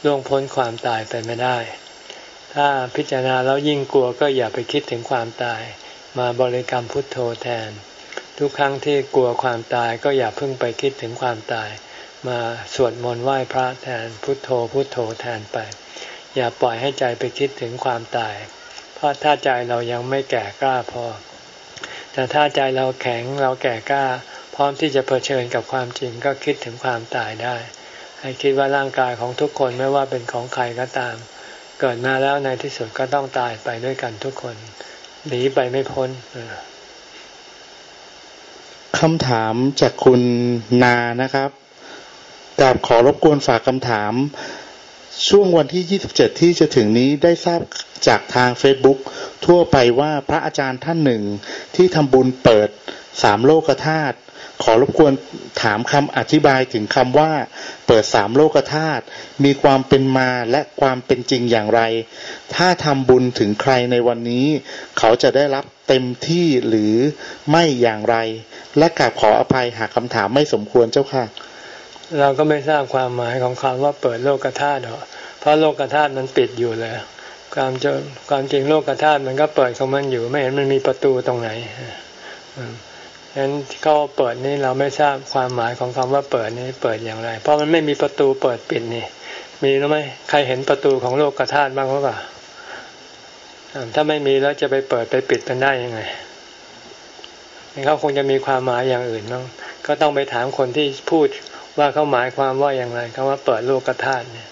ล่วงพ้นความตายไปไม่ได้ ถ้าพิจารณาแล้วยิ่งกลัวก็อย่าไปคิดถึงความตาย มาบริกรรมพุทโธแทน ทุกครั้งที่กลัวความตายก็อย่าเพิ่งไปคิดถึงความตาย มาสวดมนต์ไหว้พระแทนพุทโธพุทโธแทนไป อย่าปล่อยให้ใจไปคิดถึงความตาย เพราะถ้าใจเรายังไม่แก่กล้าพอ แต่ถ้าใจเราแข็งเราแก่กล้า พร้อมที่จะเผชิญกับความจริงก็คิดถึงความตายได้ ให้คิดว่าร่างกายของทุกคนไม่ว่าเป็นของใครก็ตาม เกิดมาแล้วในที่สุดก็ต้องตายไปด้วยกันทุกคนหนีไปไม่พ้นคำถามจากคุณนานะครับกราบขอรบกวนฝากคำถาม ช่วงวันที่ 27 ที่จะถึงนี้ได้ทราบจากทาง Facebook ทั่วไปว่าพระอาจารย์ท่านหนึ่งที่ทำบุญเปิดสามโลกธาตุ ขอรบกวนถามคำอธิบายถึงคำว่า เปิดสามโลกธาตุมีความเป็นมาและความเป็นจริงอย่างไร ถ้าทำบุญถึงใครในวันนี้ เขาจะได้รับเต็มที่หรือไม่อย่างไร และกราบขออภัยหากคำถามไม่สมควรเจ้าค่ะ เราก็ไม่ทราบความหมายของคำว่าเปิดโลกธาตุเพราะโลกธาตุมันปิดอยู่เลย ความจริงความจริงโลกธาตุมันก็เปิดของมันอยู่ ไม่เห็นมันมีประตูตรงไหน ฉะนั้นเขาเปิดนี่เราไม่ทราบความหมายของคำว่าเปิดนี่เปิดอย่างไร เพราะมันไม่มีประตูเปิดปิดนี่ มีหรือไม่ใครเห็นประตูของโลกกระธาตุบ้างหรือเปล่าถ้าไม่มีแล้วจะไปเปิดไปปิดมันได้ยังไงเขาคงจะมีความหมายอย่างอื่นบ้างก็ต้องไปถามคนที่พูดว่าเขาหมายความว่าอย่างไรคำว่าเปิดโลกกระธาตุเนี่ย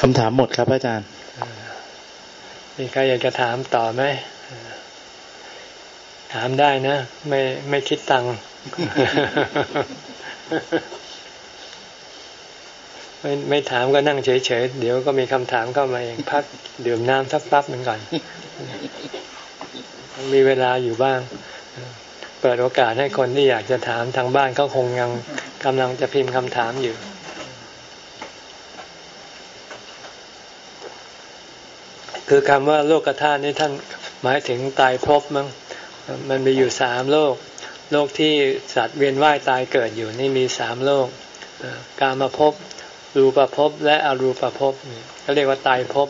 คำถามหมดครับอาจารย์ มีใครอยากจะถามต่อไหม ถามได้นะ ไม่ไม่คิดตังค์ไม่ไม่ถามก็นั่งเฉยๆ เดี๋ยวก็มีคำถามเข้ามาเองพักดื่มน้ำสักปั๊บหนึ่งก่อนมีเวลาอยู่บ้าง เปิดโอกาสให้คนที่อยากจะถามทางบ้านก็คงยังกำลังจะพิมพ์คำถามอยู่ คือคำว่าโลกธาตุนี้ท่านหมายถึงตายภพมั้ง มันมีอยู่สามโลก โลกที่สัตว์เวียนว่ายตายเกิดอยู่นี่มีสามโลก การมาภพรูปภพและอรูปภพเขาเรียกว่าตายภพ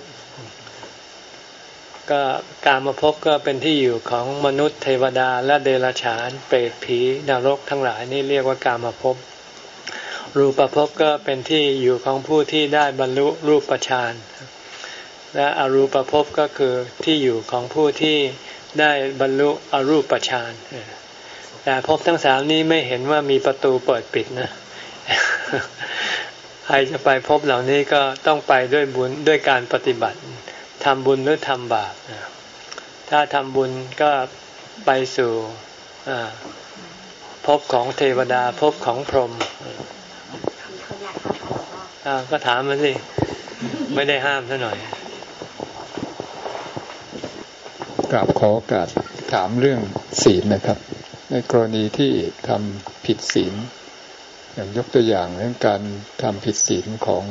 ก็การมาพบก็เป็นที่อยู่ของมนุษย์เทวดาและเดรัจฉาน เปรตผีนรกทั้งหลายนี่เรียกว่าการมาพบรูปภพก็เป็นที่อยู่ของผู้ที่ได้บรรลุรูปฌานและอรูปภพก็คือที่อยู่ของผู้ที่ ได้บรรลุอรูปฌานแต่ภพทั้งสามนี้ไม่เห็นว่ามีประตูเปิดปิดนะใครจะไปพบเหล่านี้ก็ต้องไปด้วยบุญด้วยการปฏิบัติทำบุญหรือทำบาปถ้าทำบุญก็ไปสู่พบของเทวดาพบของพรหมก็ถามมาสิ ไม่ได้ห้ามซะหน่อย กราบขอโอกาสถามเรื่องศีลนะครับ ในกรณีที่ทำผิดศีล อย่างยกตัวอย่างเรื่องการทำผิดศีลของ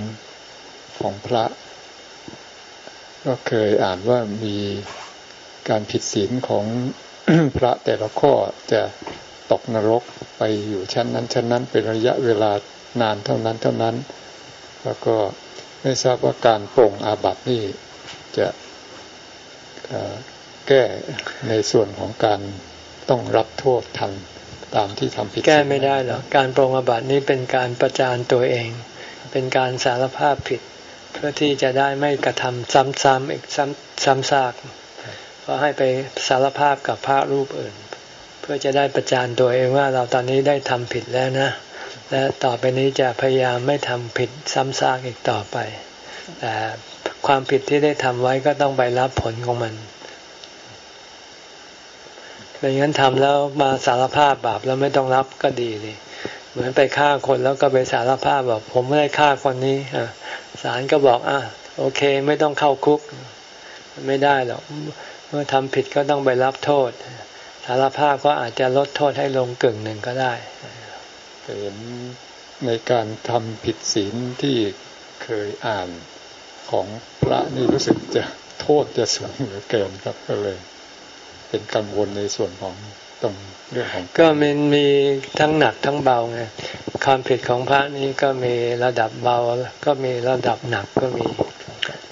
ของพระ ก็เคยอ่านว่ามีการผิดศีลของพระแต่ละข้อจะตกนรกไปอยู่ชั้นนั้น ชั้นนั้นเป็นระยะเวลานานเท่านั้นเท่านั้น แล้วก็ไม่ทราบว่าการปรงอาบัตินี่จะ แก้ในส่วนของการต้องรับโทษทันตามที่ทำผิดแก้ไม่ได้หรอกการปรงอาบัตินี้เป็นการประจานตัวเอง เป็นการสารภาพผิด เพื่อที่จะได้ไม่กระทำซ้ำๆอีกซ้ำซ้ำซากก็ให้ไปสารภาพกับพระรูปอื่น เพื่อจะได้ประจานตัวเองว่าเราตอนนี้ได้ทำผิดแล้วนะ และต่อไปนี้จะพยายามไม่ทำผิดซ้ำซากอีกต่อไปแต่ความผิดที่ได้ทำไว้ก็ต้องไปรับผลของมัน เป็นงั้นทำแล้วมาสารภาพบาปแล้วไม่ต้องรับก็ดีเลย เหมือนไปฆ่าคนแล้วก็ไปสารภาพบอกผมไม่ได้ฆ่าคนนี้ศาลก็บอกอะโอเคไม่ต้องเข้าคุก ไม่ได้หรอกเมื่อทำผิดก็ต้องไปรับโทษ สารภาพก็อาจจะลดโทษให้ลงกึ่งหนึ่งก็ได้เห็นในการทำผิดศีลที่เคยอ่านของพระนี่รู้สึกจะโทษจะสูงเหลือเกินครับก็เลย เป็นกังวลในส่วนของตรงเรื่องของก็มันมีทั้งหนักทั้งเบาไงความผิดของพระนี้ก็มีระดับเบาก็มีระดับหนักก็มี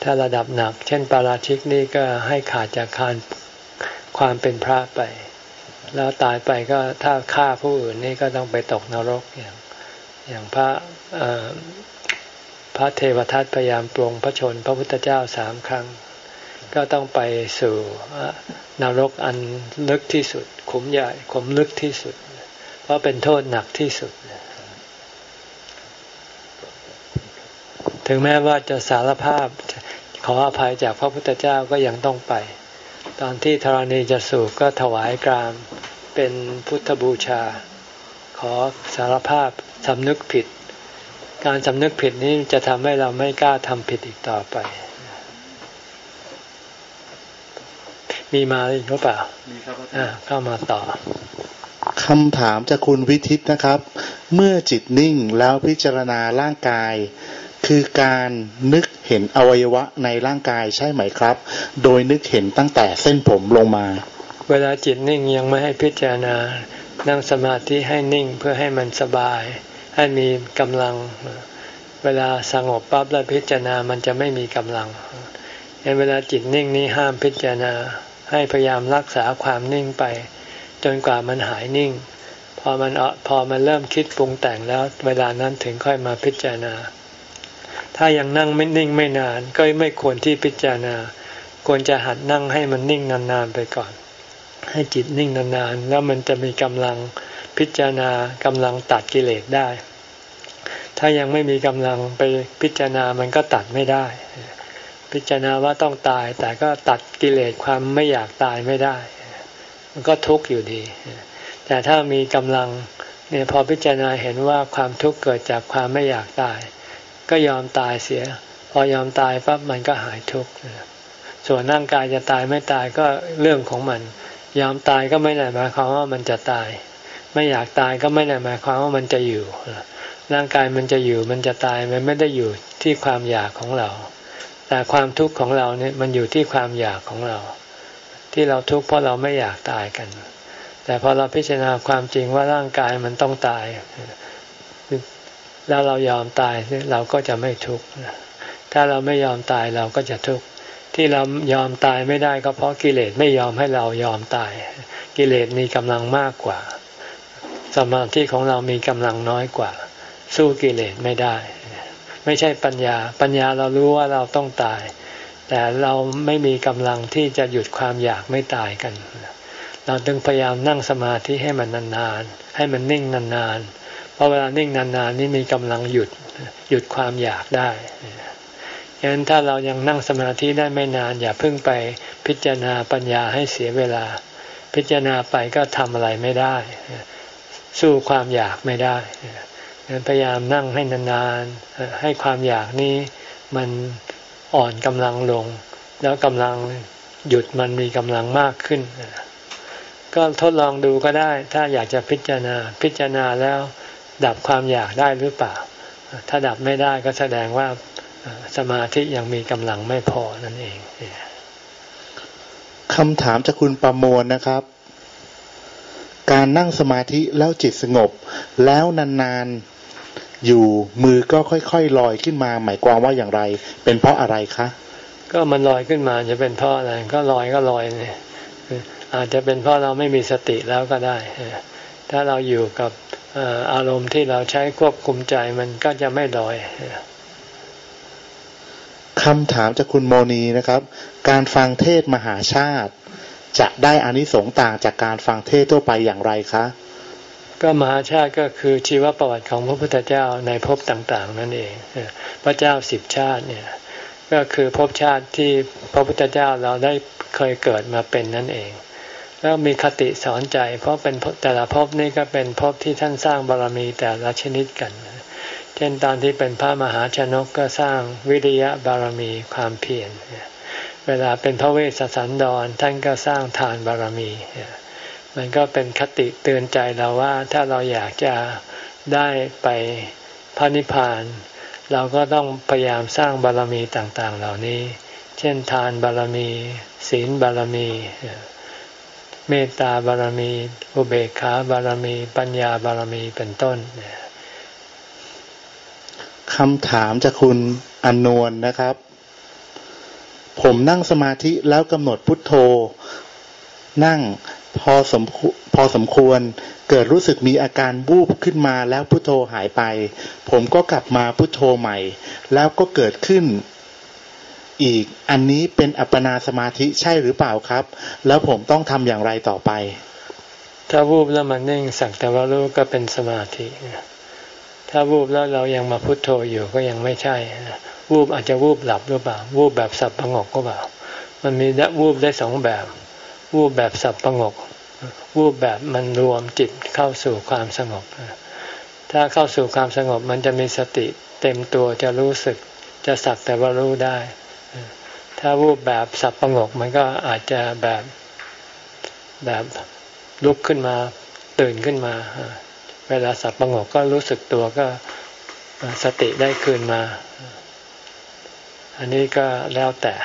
ถ้าระดับหนัก เช่นปาราชิกนี่ก็ให้ขาดจากการความเป็นพระไป แล้วตายไปก็ถ้าฆ่าผู้อื่นนี่ก็ต้องไปตกนรกอย่างอย่างพระพระเทวทัตพยายามปรงพระชนพระพุทธเจ้าสามครั้ง ก็ต้องไปสู่นรกอันลึกที่สุด ขุมใหญ่ขุมลึกที่สุด เพราะเป็นโทษหนักที่สุด ถึงแม้ว่าจะสารภาพขออภัยจากพระพุทธเจ้าก็ยังต้องไป ตอนที่ธรณีจะสูบก็ถวายกรามเป็นพุทธบูชา ขอสารภาพสำนึกผิด การสำนึกผิดนี้จะทำให้เราไม่กล้าทำผิดอีกต่อไป มีมาอีกหรือเปล่ามีครับเข้ามาต่อคำถามจากคุณวิทิตนะครับ เมื่อจิตนิ่งแล้วพิจารณาร่างกาย คือการนึกเห็นอวัยวะในร่างกายใช่ไหมครับ โดยนึกเห็นตั้งแต่เส้นผมลงมา เวลาจิตนิ่งยังไม่ให้พิจารณา นั่งสมาธิให้นิ่งเพื่อให้มันสบาย ให้มีกำลัง เวลาสงบปั๊บแล้วพิจารณามันจะไม่มีกำลังเวลาจิตนิ่งนี้ห้ามพิจารณา ให้พยายามรักษาความนิ่งไป จนกว่ามันหายนิ่ง พอมันพอมันเริ่มคิดปรุงแต่งแล้ว เวลานั้นถึงค่อยมาพิจารณา ถ้ายังนั่งไม่นิ่งไม่นาน ก็ไม่ควรที่พิจารณา ควรจะหัดนั่งให้มันนิ่งนานๆไปก่อน ให้จิตนิ่งนานๆแล้วมันจะมีกำลังพิจารณากำลังตัดกิเลสได้ ถ้ายังไม่มีกำลังไปพิจารณามันก็ตัดไม่ได้ พิจารณาว่าต้องตาย แต่ก็ตัดกิเลสความไม่อยากตายไม่ได้ มันก็ทุกข์อยู่ดี แต่ถ้ามีกำลังเนี่ยพอพิจารณาเห็นว่าความทุกข์เกิดจากความไม่อยากตาย ก็ยอมตายเสีย พอยอมตายปั๊บมันก็หายทุกข์ส่วนร่างกายจะตายไม่ตายก็เรื่องของมัน ยอมตายก็ไม่ได้หมายความว่ามันจะตาย ไม่อยากตายก็ไม่ได้หมายความว่ามันจะอยู่ร่างกายมันจะอยู่มันจะตายมันไม่ได้อยู่ที่ความอยากของเรา แต่ความทุกข์ของเราเนี่ยมันอยู่ที่ความอยากของเรา ที่เราทุกข์เพราะเราไม่อยากตายกัน แต่พอเราพิจารณาความจริงว่าร่างกายมันต้องตาย แล้วเรายอมตายเราก็จะไม่ทุกข์ถ้าเราไม่ยอมตายเราก็จะทุกข์ที่เรายอมตายไม่ได้ก็เพราะกิเลสไม่ยอมให้เรายอมตาย กิเลสมีกำลังมากกว่า สมาธิของเรามีกำลังน้อยกว่า สู้กิเลสไม่ได้ ไม่ใช่ปัญญา ปัญญาเรารู้ว่าเราต้องตาย แต่เราไม่มีกำลังที่จะหยุดความอยากไม่ตายกัน เราต้องพยายามนั่งสมาธิให้มันนานๆ ให้มันนิ่งนานๆ เพราะเวลานิ่งนานๆนี่มีกำลังหยุดหยุดความอยากได้ฉะนั้นถ้าเรายังนั่งสมาธิได้ไม่นาน อย่าเพิ่งไปพิจารณาปัญญาให้เสียเวลา พิจารณาไปก็ทำอะไรไม่ได้ สู้ความอยากไม่ได้ งั้นพยายามนั่งให้นานๆ ให้ความอยากนี้มันอ่อนกำลังลง แล้วกำลังหยุดมันมีกำลังมากขึ้น ก็ทดลองดูก็ได้ ถ้าอยากจะพิจารณาพิจารณาแล้วดับความอยากได้หรือเปล่า ถ้าดับไม่ได้ก็แสดงว่าสมาธิยังมีกำลังไม่พอนั่นเองคำถามจากคุณประมวลนะครับ การนั่งสมาธิแล้วจิตสงบ แล้วนานๆ อยู่มือก็ค่อยๆลอยขึ้นมา หมายความว่าอย่างไร เป็นเพราะอะไรคะก็มันลอยขึ้นมาจะเป็นเพราะอะไรก็ลอยก็ลอยเนี่ยอาจจะเป็นเพราะเราไม่มีสติแล้วก็ได้ ถ้าเราอยู่กับอารมณ์ที่เราใช้ควบคุมใจมันก็จะไม่ลอยคำถามจากคุณโมนีนะครับ การฟังเทศมหาชาติ จะได้อานิสงส์ต่างจากการฟังเทศทั่วไปอย่างไรคะ ก็มหาชาติก็คือชีวประวัติของพระพุทธเจ้าในภพต่างๆ นั่นเองพระเจ้าสิบชาติเนี่ยก็คือภพชาติที่พระพุทธเจ้าเราได้เคยเกิดมาเป็นนั่นเอง แล้วมีคติสอนใจ เพราะเป็นแต่ละภพนี่ก็เป็นภพที่ท่านสร้างบารรมีแต่ละชนิดกัน เช่นตอนที่เป็นพระมหาชนกก็สร้างวิริยะบารมีความเพียรเวลาเป็นพระเวสสันดรท่านก็สร้างทานบารมี มันก็เป็นคติเตือนใจเราว่าถ้าเราอยากจะได้ไปพระนิพพาน เราก็ต้องพยายามสร้างบารมีต่างๆ เหล่านี้ เช่นทานบารมี ศีลบารมี เมตตาบารมี อุเบกขาบารมี ปัญญาบารมีเป็นต้นคำถามจากคุณอนวลนะครับ ผมนั่งสมาธิแล้วกำหนดพุทโธ นั่ง พอสมพอสมควรเกิดรู้สึกมีอาการบูบขึ้นมาแล้วพุทโธหายไป ผมก็กลับมาพุทโธใหม่ แล้วก็เกิดขึ้น อีกอันนี้เป็นอัปปนาสมาธิใช่หรือเปล่าครับ แล้วผมต้องทำอย่างไรต่อไป ถ้าวูบแล้วมันนิ่งสักแต่ว่ารู้ก็เป็นสมาธิถ้าวูบแล้วเรายังมาพุโทโธอยู่ก็ยังไม่ใช่วูบอาจจะวูบหลับหรือเปล่าวูบแบบสับประงกก็เปล่า มันมีวูบได้สองแบบ วูบแบบสับประงก วูบแบบมันรวมจิตเข้าสู่ความสงบ ถ้าเข้าสู่ความสงบมันจะมีสติเต็มตัวจะรู้สึก จะสักแต่ว่ารู้ได้ ถ้าวูบแบบสับประงกมันก็อาจจะแบบแบบลุกขึ้นมาตื่นขึ้นมา เวลาสับประงกก็รู้สึกตัวก็สติได้คืนมา อันนี้ก็แล้วแต่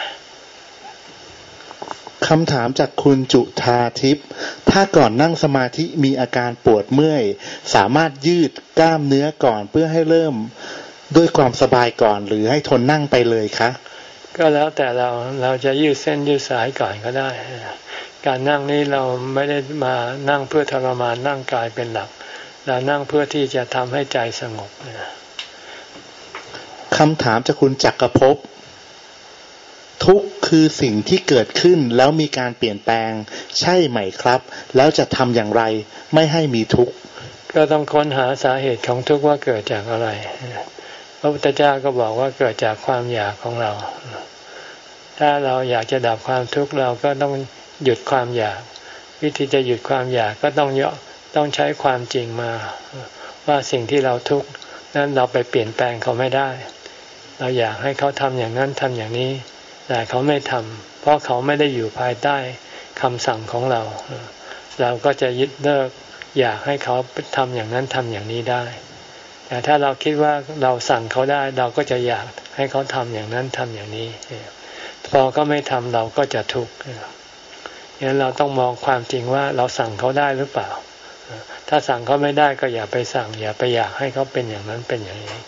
คำถามจากคุณจุธาทิพย์ ถ้าก่อนนั่งสมาธิมีอาการปวดเมื่อย สามารถยืดกล้ามเนื้อก่อนเพื่อให้เริ่มด้วยความสบายก่อน หรือให้ทนนั่งไปเลยคะ ก็แล้วแต่เราเราจะยืดเส้นยืดสายก่อนก็ได้ การนั่งนี้เราไม่ได้มานั่งเพื่อทรมานร่างกายเป็นหลัก เรานั่งเพื่อที่จะทำให้ใจสงบคำถามจากคุณจักรภพ ทุกคือสิ่งที่เกิดขึ้นแล้วมีการเปลี่ยนแปลง ใช่ไหมครับ แล้วจะทำอย่างไร ไม่ให้มีทุกข์ก็ต้องค้นหาสาเหตุของทุกข์ว่าเกิดจากอะไรพระพุทธเจ้าก็บอกว่าเกิดจากความอยากของเรา ถ้าเราอยากจะดับความทุกข์เราก็ต้องหยุดความอยาก วิธีจะหยุดความอยากก็ต้องเยาะต้องใช้ความจริงมา ว่าสิ่งที่เราทุกข์นั้นเราไปเปลี่ยนแปลงเขาไม่ได้ เราอยากให้เขาทำอย่างนั้นทำอย่างนี้ แต่เขาไม่ทำเพราะเขาไม่ได้อยู่ภายใต้คำสั่งของเรา เราก็จะยึดเลิกอยากให้เขาทำอย่างนั้นทำอย่างนี้ได้ แต่ถ้าเราคิดว่าเราสั่งเขาได้ เราก็จะอยากให้เขาทำอย่างนั้นทำอย่างนี้ พอก็ไม่ทำเราก็จะทุกข์งั้นเราต้องมองความจริงว่าเราสั่งเขาได้หรือเปล่า ถ้าสั่งเขาไม่ได้ก็อย่าไปสั่ง อย่าไปอยากให้เขาเป็นอย่างนั้นเป็นอย่างนี้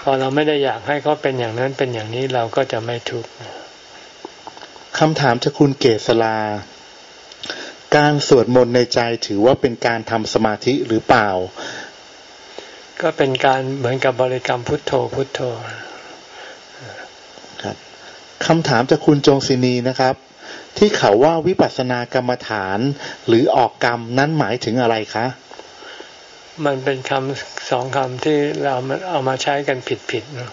พอเราไม่ได้อยากให้เขาเป็นอย่างนั้นเป็นอย่างนี้เราก็จะไม่ทุกข์ คำถามจากคุณเกษลา การสวดมนต์ในใจถือว่าเป็นการทำสมาธิหรือเปล่า ก็เป็นการเหมือนกับบริกรรมพุทโธพุทโธครับคำถามจากคุณจงศินีนะครับ ที่เขาว่าวิปัสสนากรรมฐานหรือออกกรรมนั้นหมายถึงอะไรคะ มันเป็นคำสองคำที่เราเอามาใช้กันผิดๆเนาะ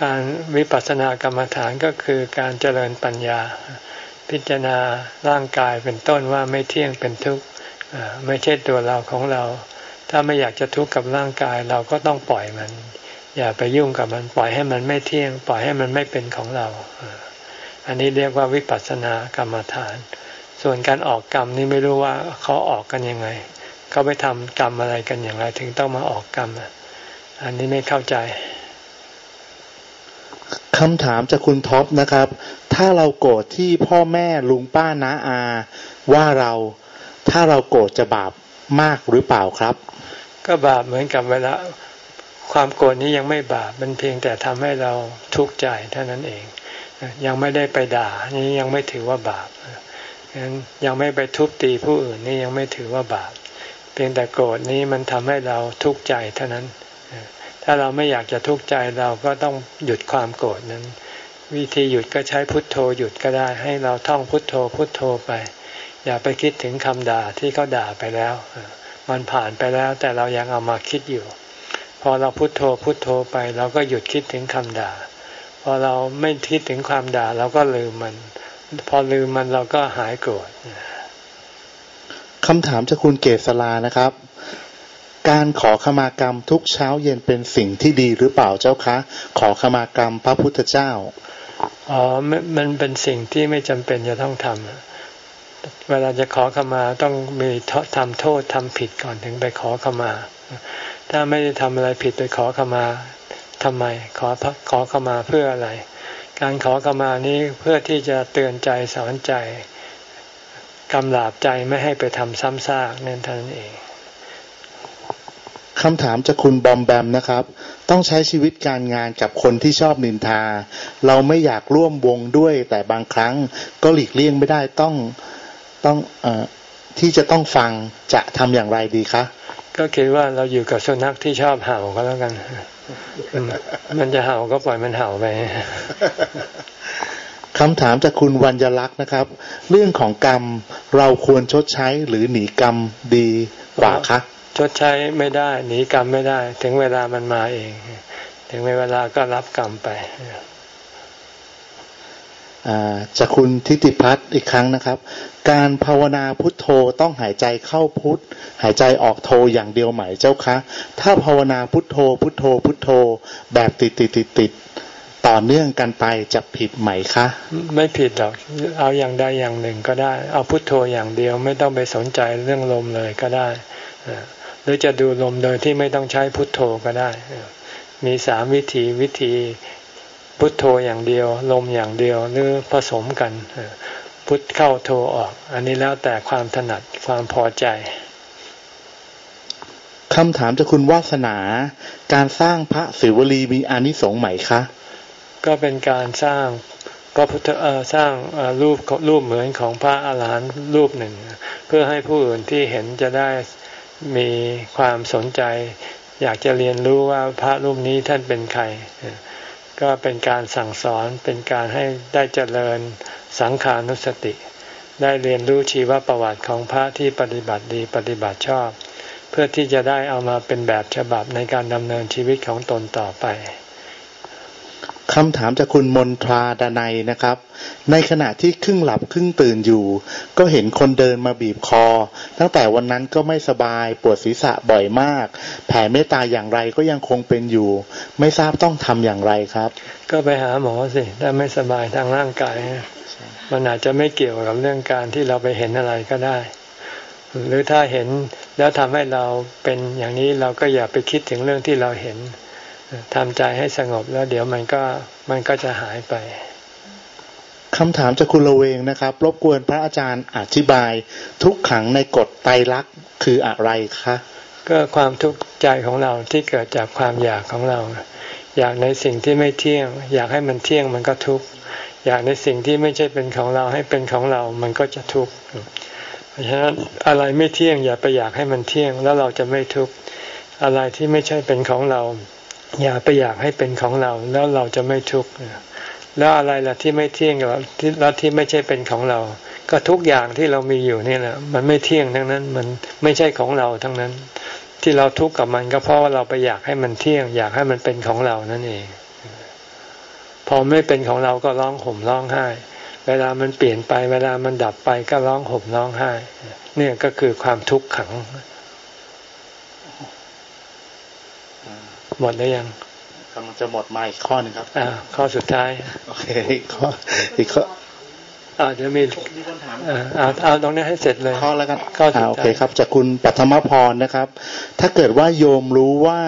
การวิปัสสนากรรมฐานก็คือการเจริญปัญญา พิจารณาร่างกายเป็นต้นว่าไม่เที่ยงเป็นทุกข์ไม่ใช่ตัวเราของเรา ถ้าไม่อยากจะทุกข์กับร่างกายเราก็ต้องปล่อยมัน อย่าไปยุ่งกับมันปล่อยให้มันไม่เที่ยง ปล่อยให้มันไม่เป็นของเรา อันนี้เรียกว่าวิปัสสนากรรมฐาน ส่วนการออกกรรมนี่ไม่รู้ว่าเขาออกกันยังไง เขาไปทำกรรมอะไรกันอย่างไร ถึงต้องมาออกกรรมอันนี้ไม่เข้าใจ คำถามจากคุณท็อปนะครับ ถ้าเราโกรธที่พ่อแม่ลุงป้าน้าอา ว่าเราถ้าเราโกรธจะบาปมากหรือเปล่าครับ ก็บาปเหมือนกับเวลาความโกรธนี้ยังไม่บาปมันเพียงแต่ทำให้เราทุกข์ใจเท่านั้นเอง ยังไม่ได้ไปด่านี่ยังไม่ถือว่าบาปงั้นยังไม่ไปทุบตีผู้อื่นนี่ยังไม่ถือว่าบาป เพียงแต่โกรธนี้มันทำให้เราทุกข์ใจเท่านั้น ถ้าเราไม่อยากจะทุกข์ใจเราก็ต้องหยุดความโกรธนั้น วิธีหยุดก็ใช้พุทโธหยุดก็ได้ ให้เราท่องพุทโธพุทโธไป อย่าไปคิดถึงคำด่าที่เขาด่าไปแล้ว มันผ่านไปแล้วแต่เรายังเอามาคิดอยู่ พอเราพุทโธพุทโธไป เราก็หยุดคิดถึงคำด่า พอเราไม่คิดถึงความด่าเราก็ลืมมัน พอลืมมันเราก็หายโกรธคำถามจากคุณเกษลานะครับ การขอขมากรรมทุกเช้าเย็นเป็นสิ่งที่ดีหรือเปล่าเจ้าคะ ขอขมากรรมพระพุทธเจ้าอ๋อมันเป็นสิ่งที่ไม่จำเป็นจะต้องทำเวลาจะขอขมาต้องมีทำโทษทำผิดก่อนถึงไปขอขมา ถ้าไม่ได้ทำอะไรผิดไปขอขมาทำไม ขอขอขมาเพื่ออะไร การขอขมานี้เพื่อที่จะเตือนใจสอนใจกำลาบใจไม่ให้ไปทำซ้ำซากนั่นเท่านั้นเอง คำถามจากคุณบอมแบมนะครับ ต้องใช้ชีวิตการงานกับคนที่ชอบนินทา เราไม่อยากร่วมวงด้วย แต่บางครั้งก็หลีกเลี่ยงไม่ได้ต้องต้องอที่จะต้องฟังจะทำอย่างไรดีคะก็คิดว่าเราอยู่กับสุนัขที่ชอบเห่าก็แล้วกัน มันจะเห่าก็ปล่อยมันเห่าไปคำถามจากคุณวัญญลักษณ์นะครับ เรื่องของกรรมเราควรชดใช้หรือหนีกรรมดีกว่าคะ ชดใช้ไม่ได้ หนีกรรมไม่ได้ ถึงเวลามันมาเอง ถึงเวลาก็รับกรรมไปจากคุณทิติพัฒน์อีกครั้งนะครับ การภาวนาพุทโธต้องหายใจเข้าพุทหายใจออกโทอย่างเดียวไหมเจ้าคะ ถ้าภาวนาพุทโธ พุทโธ พุทโธ แบบติดติดติดติดต่อเนื่องกันไปจะผิดไหมคะ ไม่ผิดหรอกเอาอย่างใดอย่างหนึ่งก็ได้ เอาพุทโธอย่างเดียวไม่ต้องไปสนใจเรื่องลมเลยก็ได้ หรือจะดูลมโดยที่ไม่ต้องใช้พุทโธก็ได้ มีสามวิธีวิธีพุทโธอย่างเดียว ลมอย่างเดียวหรือผสมกัน พุทเข้าโธออก อันนี้แล้วแต่ความถนัดความพอใจคำถามจากคุณวาสนา การสร้างพระศิวลีมีอานิสงส์ไหมคะ ก็เป็นการสร้างพระพุทธสร้างรูปรูปเหมือนของพระอาหารหันต์รูปหนึ่ง เพื่อให้ผู้อื่นที่เห็นจะได้ มีความสนใจ อยากจะเรียนรู้ว่าพระรูปนี้ท่านเป็นใคร ก็เป็นการสั่งสอนเป็นการให้ได้เจริญสังขานุสติ ได้เรียนรู้ชีวประวัติของพระที่ปฏิบัติดีปฏิบัติชอบ เพื่อที่จะได้เอามาเป็นแบบฉบับในการดำเนินชีวิตของตนต่อไป คำถามจากคุณมนทราดนัยนะครับ ในขณะที่ครึ่งหลับครึ่งตื่นอยู่ ก็เห็นคนเดินมาบีบคอ ตั้งแต่วันนั้นก็ไม่สบายปวดศีรษะบ่อยมาก แผ่เมตตาอย่างไรก็ยังคงเป็นอยู่ ไม่ทราบต้องทำอย่างไรครับ ก็ไปหาหมอสิถ้าไม่สบายทางร่างกายมันอาจจะไม่เกี่ยวกับเรื่องการที่เราไปเห็นอะไรก็ได้ หรือถ้าเห็นแล้วทำให้เราเป็นอย่างนี้เราก็อย่าไปคิดถึงเรื่องที่เราเห็น ทำใจให้สงบแล้วเดี๋ยวมันก็มันก็จะหายไปคำถามจากคุณละเวงนะครับ รบกวนพระอาจารย์อธิบาย ทุกขังในกฎไตรลักษณ์คืออะไรคะก็ความทุกข์ใจของเราที่เกิดจากความอยากของเรา อยากในสิ่งที่ไม่เที่ยง อยากให้มันเที่ยงมันก็ทุกข์อยากในสิ่งที่ไม่ใช่เป็นของเราให้เป็นของเรา มันก็จะทุกข์เพราะฉะนั้นอะไรไม่เที่ยง อย่าไปอยากให้มันเที่ยง แล้วเราจะไม่ทุกข์อะไรที่ไม่ใช่เป็นของเรา อย่าไปอยากให้เป็นของเราแล้วเราจะไม่ทุกข์แล้วอะไรล่ะที่ไม่เที่ยงแล้วที่ไม่ใช่เป็นของเรา ก็ทุกอย่างที่เรามีอยู่นี่แหละมันไม่เที่ยงทั้งนั้น มันไม่ใช่ของเราทั้งนั้น ที่เราทุกข์กับมันก็เพราะว่าเราไปอยากให้มันเที่ยง อยากให้มันเป็นของเรานั่นเอง พอไม่เป็นของเราก็ร้องห่มร้องไห้ เวลามันเปลี่ยนไป เวลามันดับไปก็ร้องห่มร้องไห้ เนี่ยก็คือความทุกข์ขัง หมดแล้วยังกำลังจะหมดมาอีกข้อหนึ่งครับอ่าข้อสุดท้าย โอเคอีกข้ออีกข้อ อ่าเดี๋ยวมีเอาเอาตรงนี้ให้เสร็จเลยข้อแล้วกันข้อสุดท้ายโอเคครับจากคุณปัทมพรนะครับ ถ้าเกิดว่าโยมรู้ว่า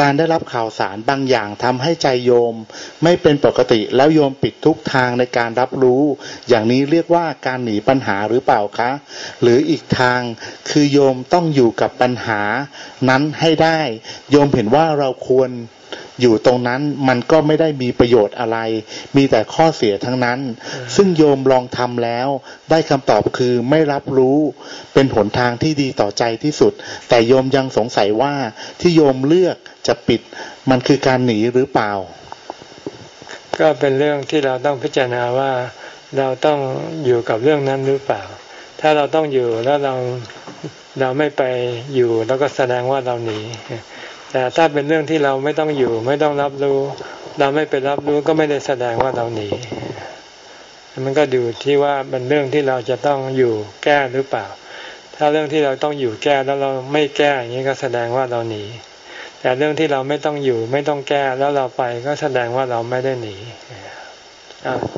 การได้รับข่าวสารบางอย่างทำให้ใจโยม ไม่เป็นปกติ แล้วโยมปิดทุกทางในการรับรู้ อย่างนี้เรียกว่าการหนีปัญหาหรือเปล่าคะ หรืออีกทางคือโยมต้องอยู่กับปัญหานั้นให้ได้ โยมเห็นว่าเราควร อยู่ตรงนั้นมันก็ไม่ได้มีประโยชน์อะไร มีแต่ข้อเสียทั้งนั้น ซึ่งโยมลองทำแล้ว ได้คำตอบคือไม่รับรู้เป็นหนทางที่ดีต่อใจที่สุด แต่โยมยังสงสัยว่าที่โยมเลือกจะปิด มันคือการหนีหรือเปล่า ก็เป็นเรื่องที่เราต้องพิจารณาว่าเราต้องอยู่กับเรื่องนั้นหรือเปล่า ถ้าเราต้องอยู่แล้วเราเราไม่ไปอยู่แล้วก็แสดงว่าเราหนี แต่ถ้าเป็นเรื่องที่เราไม่ต้องอยู่ ไม่ต้องรับรู้ เราไม่ไปรับรู้ก็ไม่ได้แสดงว่าเราหนีมันก็ดูที่ว่าเป็นเรื่องที่เราจะต้องอยู่แก้หรือเปล่า ถ้าเรื่องที่เราต้องอยู่แก้แล้วเราไม่แก้อย่างนี้ก็แสดงว่าเราหนี แต่เรื่องที่เราไม่ต้องอยู่ไม่ต้องแก้แล้วเราไปก็แสดงว่าเราไม่ได้หนี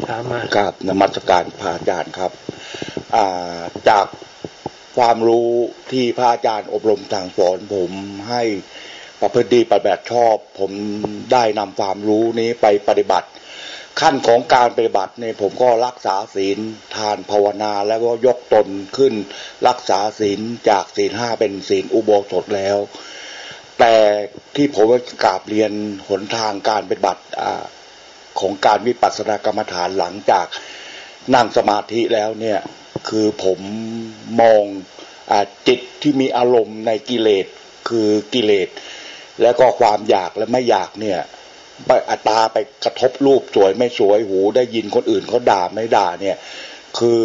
ถามมากับนมัสการพระอาจารย์ครับจากความรู้ที่พระอาจารย์อบรมทางสอนผมให้ ประพฤติดีปฏิบัติชอบ ผมได้นำความรู้นี้ไปปฏิบัติ ขั้นของการปฏิบัติเนี่ยผมก็รักษาศีลทานภาวนาแล้วก็ยกตนขึ้น รักษาศีลจากศีลห้าเป็นศีลอุโบสถแล้ว แต่ที่ผมกราบเรียนหนทางการปฏิบัติของการวิปัสสนากรรมฐานหลังจากนั่งสมาธิแล้วเนี่ยคือผมมองอจิตที่มีอารมณ์ในกิเลสคือกิเลส แล้วก็ความอยากและไม่อยากเนี่ยไปอัตาไปกระทบรูปสวยไม่สวยหู ได้ยินคนอื่นเขาด่าไม่ด่าเนี่ย คือ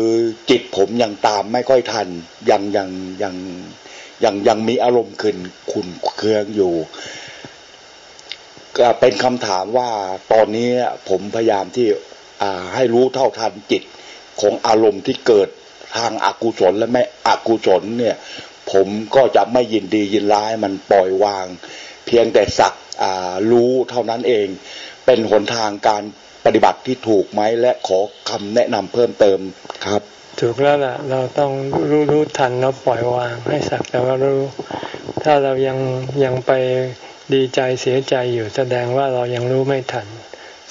จิตผมยังตามไม่ค่อยทัน ยังยังยังยังยังมีอารมณ์ขึ้นขุนเคืองอยู่ก็เป็นคำถามว่าตอนนี้ผมพยายามที่ให้รู้เท่าทันจิตของอารมณ์ที่เกิดทางอากุศลและไม่อกุศลเนี่ย ผมก็จะไม่ยินดียินร้ายมันปล่อยวาง เพียงแต่สักรู้เท่านั้นเอง เป็นหนทางการปฏิบัติที่ถูกไหมและขอคำแนะนำเพิ่มเติมครับถูกแล้วล่ะเราต้องรู้รู้ทันแล้วปล่อยวางให้สักแต่ว่ารู้ ถ้าเรายังยังไปดีใจเสียใจอยู่แสดงว่าเรายังรู้ไม่ทัน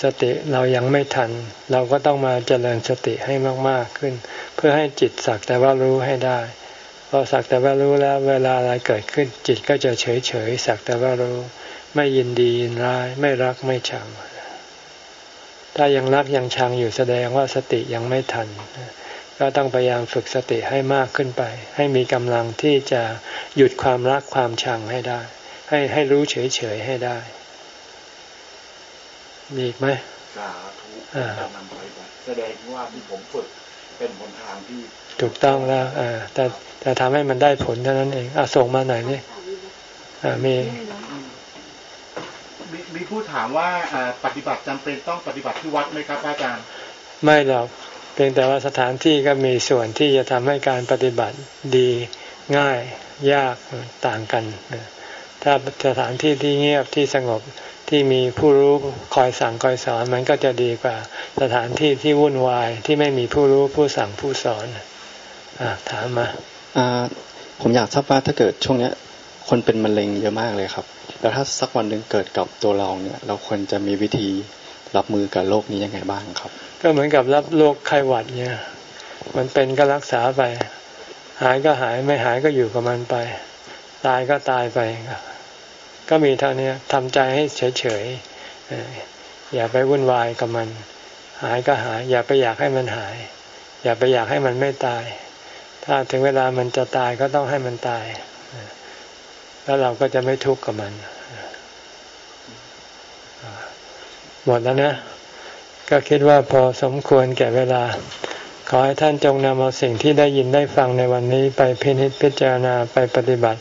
สติเรายังไม่ทัน เราก็ต้องมาเจริญสติให้มากๆขึ้น เพื่อให้จิตสักแต่ว่ารู้ให้ได้ อสักแต่ว่ารู้แล้ว เวลาอะไรเกิดขึ้น จิตก็จะเฉยเฉยสักแต่ว่ารู้ ไม่ยินดียินร้าย ไม่รักไม่ชัง ถ้ายังรักยังชังอยู่แสดงว่าสติยังไม่ทัน ก็ต้องพยายามฝึกสติให้มากขึ้นไป ให้มีกำลังที่จะหยุดความรักความชังให้ได้ ให้ให้รู้เฉยเฉยให้ได้ มีอีกไหมสาธุจะนำไปแสดงว่าที่ผมฝึก เป็นหนทางที่ ถูกต้องแล้วอ่าแต่แต่ทำให้มันได้ผลเท่านั้นเองอะส่งมาหน่อยนี่อ่ามีมีผู้ถามว่าปฏิบัติจำเป็นต้องปฏิบัติที่วัดไหมครับอาจารย์ ไม่หรอกเพียงแต่ว่าสถานที่ก็มีส่วนที่จะทำให้การปฏิบัติดีง่ายยากต่างกัน ถ้าสถานที่ที่เงียบที่สงบ ที่มีผู้รู้คอยสั่งคอยสอนมันก็จะดีกว่า สถานที่ที่วุ่นวายที่ไม่มีผู้รู้ผู้สั่งผู้สอนอถามมาผมอยากทราบว่าถ้าเกิดช่วงเนี้ย คนเป็นมะเร็งเยอะมากเลยครับ แล้วถ้าสักวันหนึ่งเกิดกับตัวเราเนี่ย เราควรจะมีวิธีรับมือกับโรคนี้ยังไงบ้างครับ ก็เหมือนกับรับโรคไข้หวัดเนี่ยมันเป็นก็รักษาไป หายก็หายไม่หายก็อยู่กับมันไป ตายก็ตายไป ก็มีเท่านี้ทำใจให้เฉยๆอย่าไปวุ่นวายกับมัน หายก็หาย อย่าไปอยากให้มันหาย อย่าไปอยากให้มันไม่ตาย ถ้าถึงเวลามันจะตายก็ต้องให้มันตาย แล้วเราก็จะไม่ทุกข์กับมันหมดแล้วนะ ก็คิดว่าพอสมควรแก่เวลา ขอให้ท่านจงนำเอาสิ่งที่ได้ยินได้ฟังในวันนี้ไปพินิจพิจารณาไปปฏิบัติ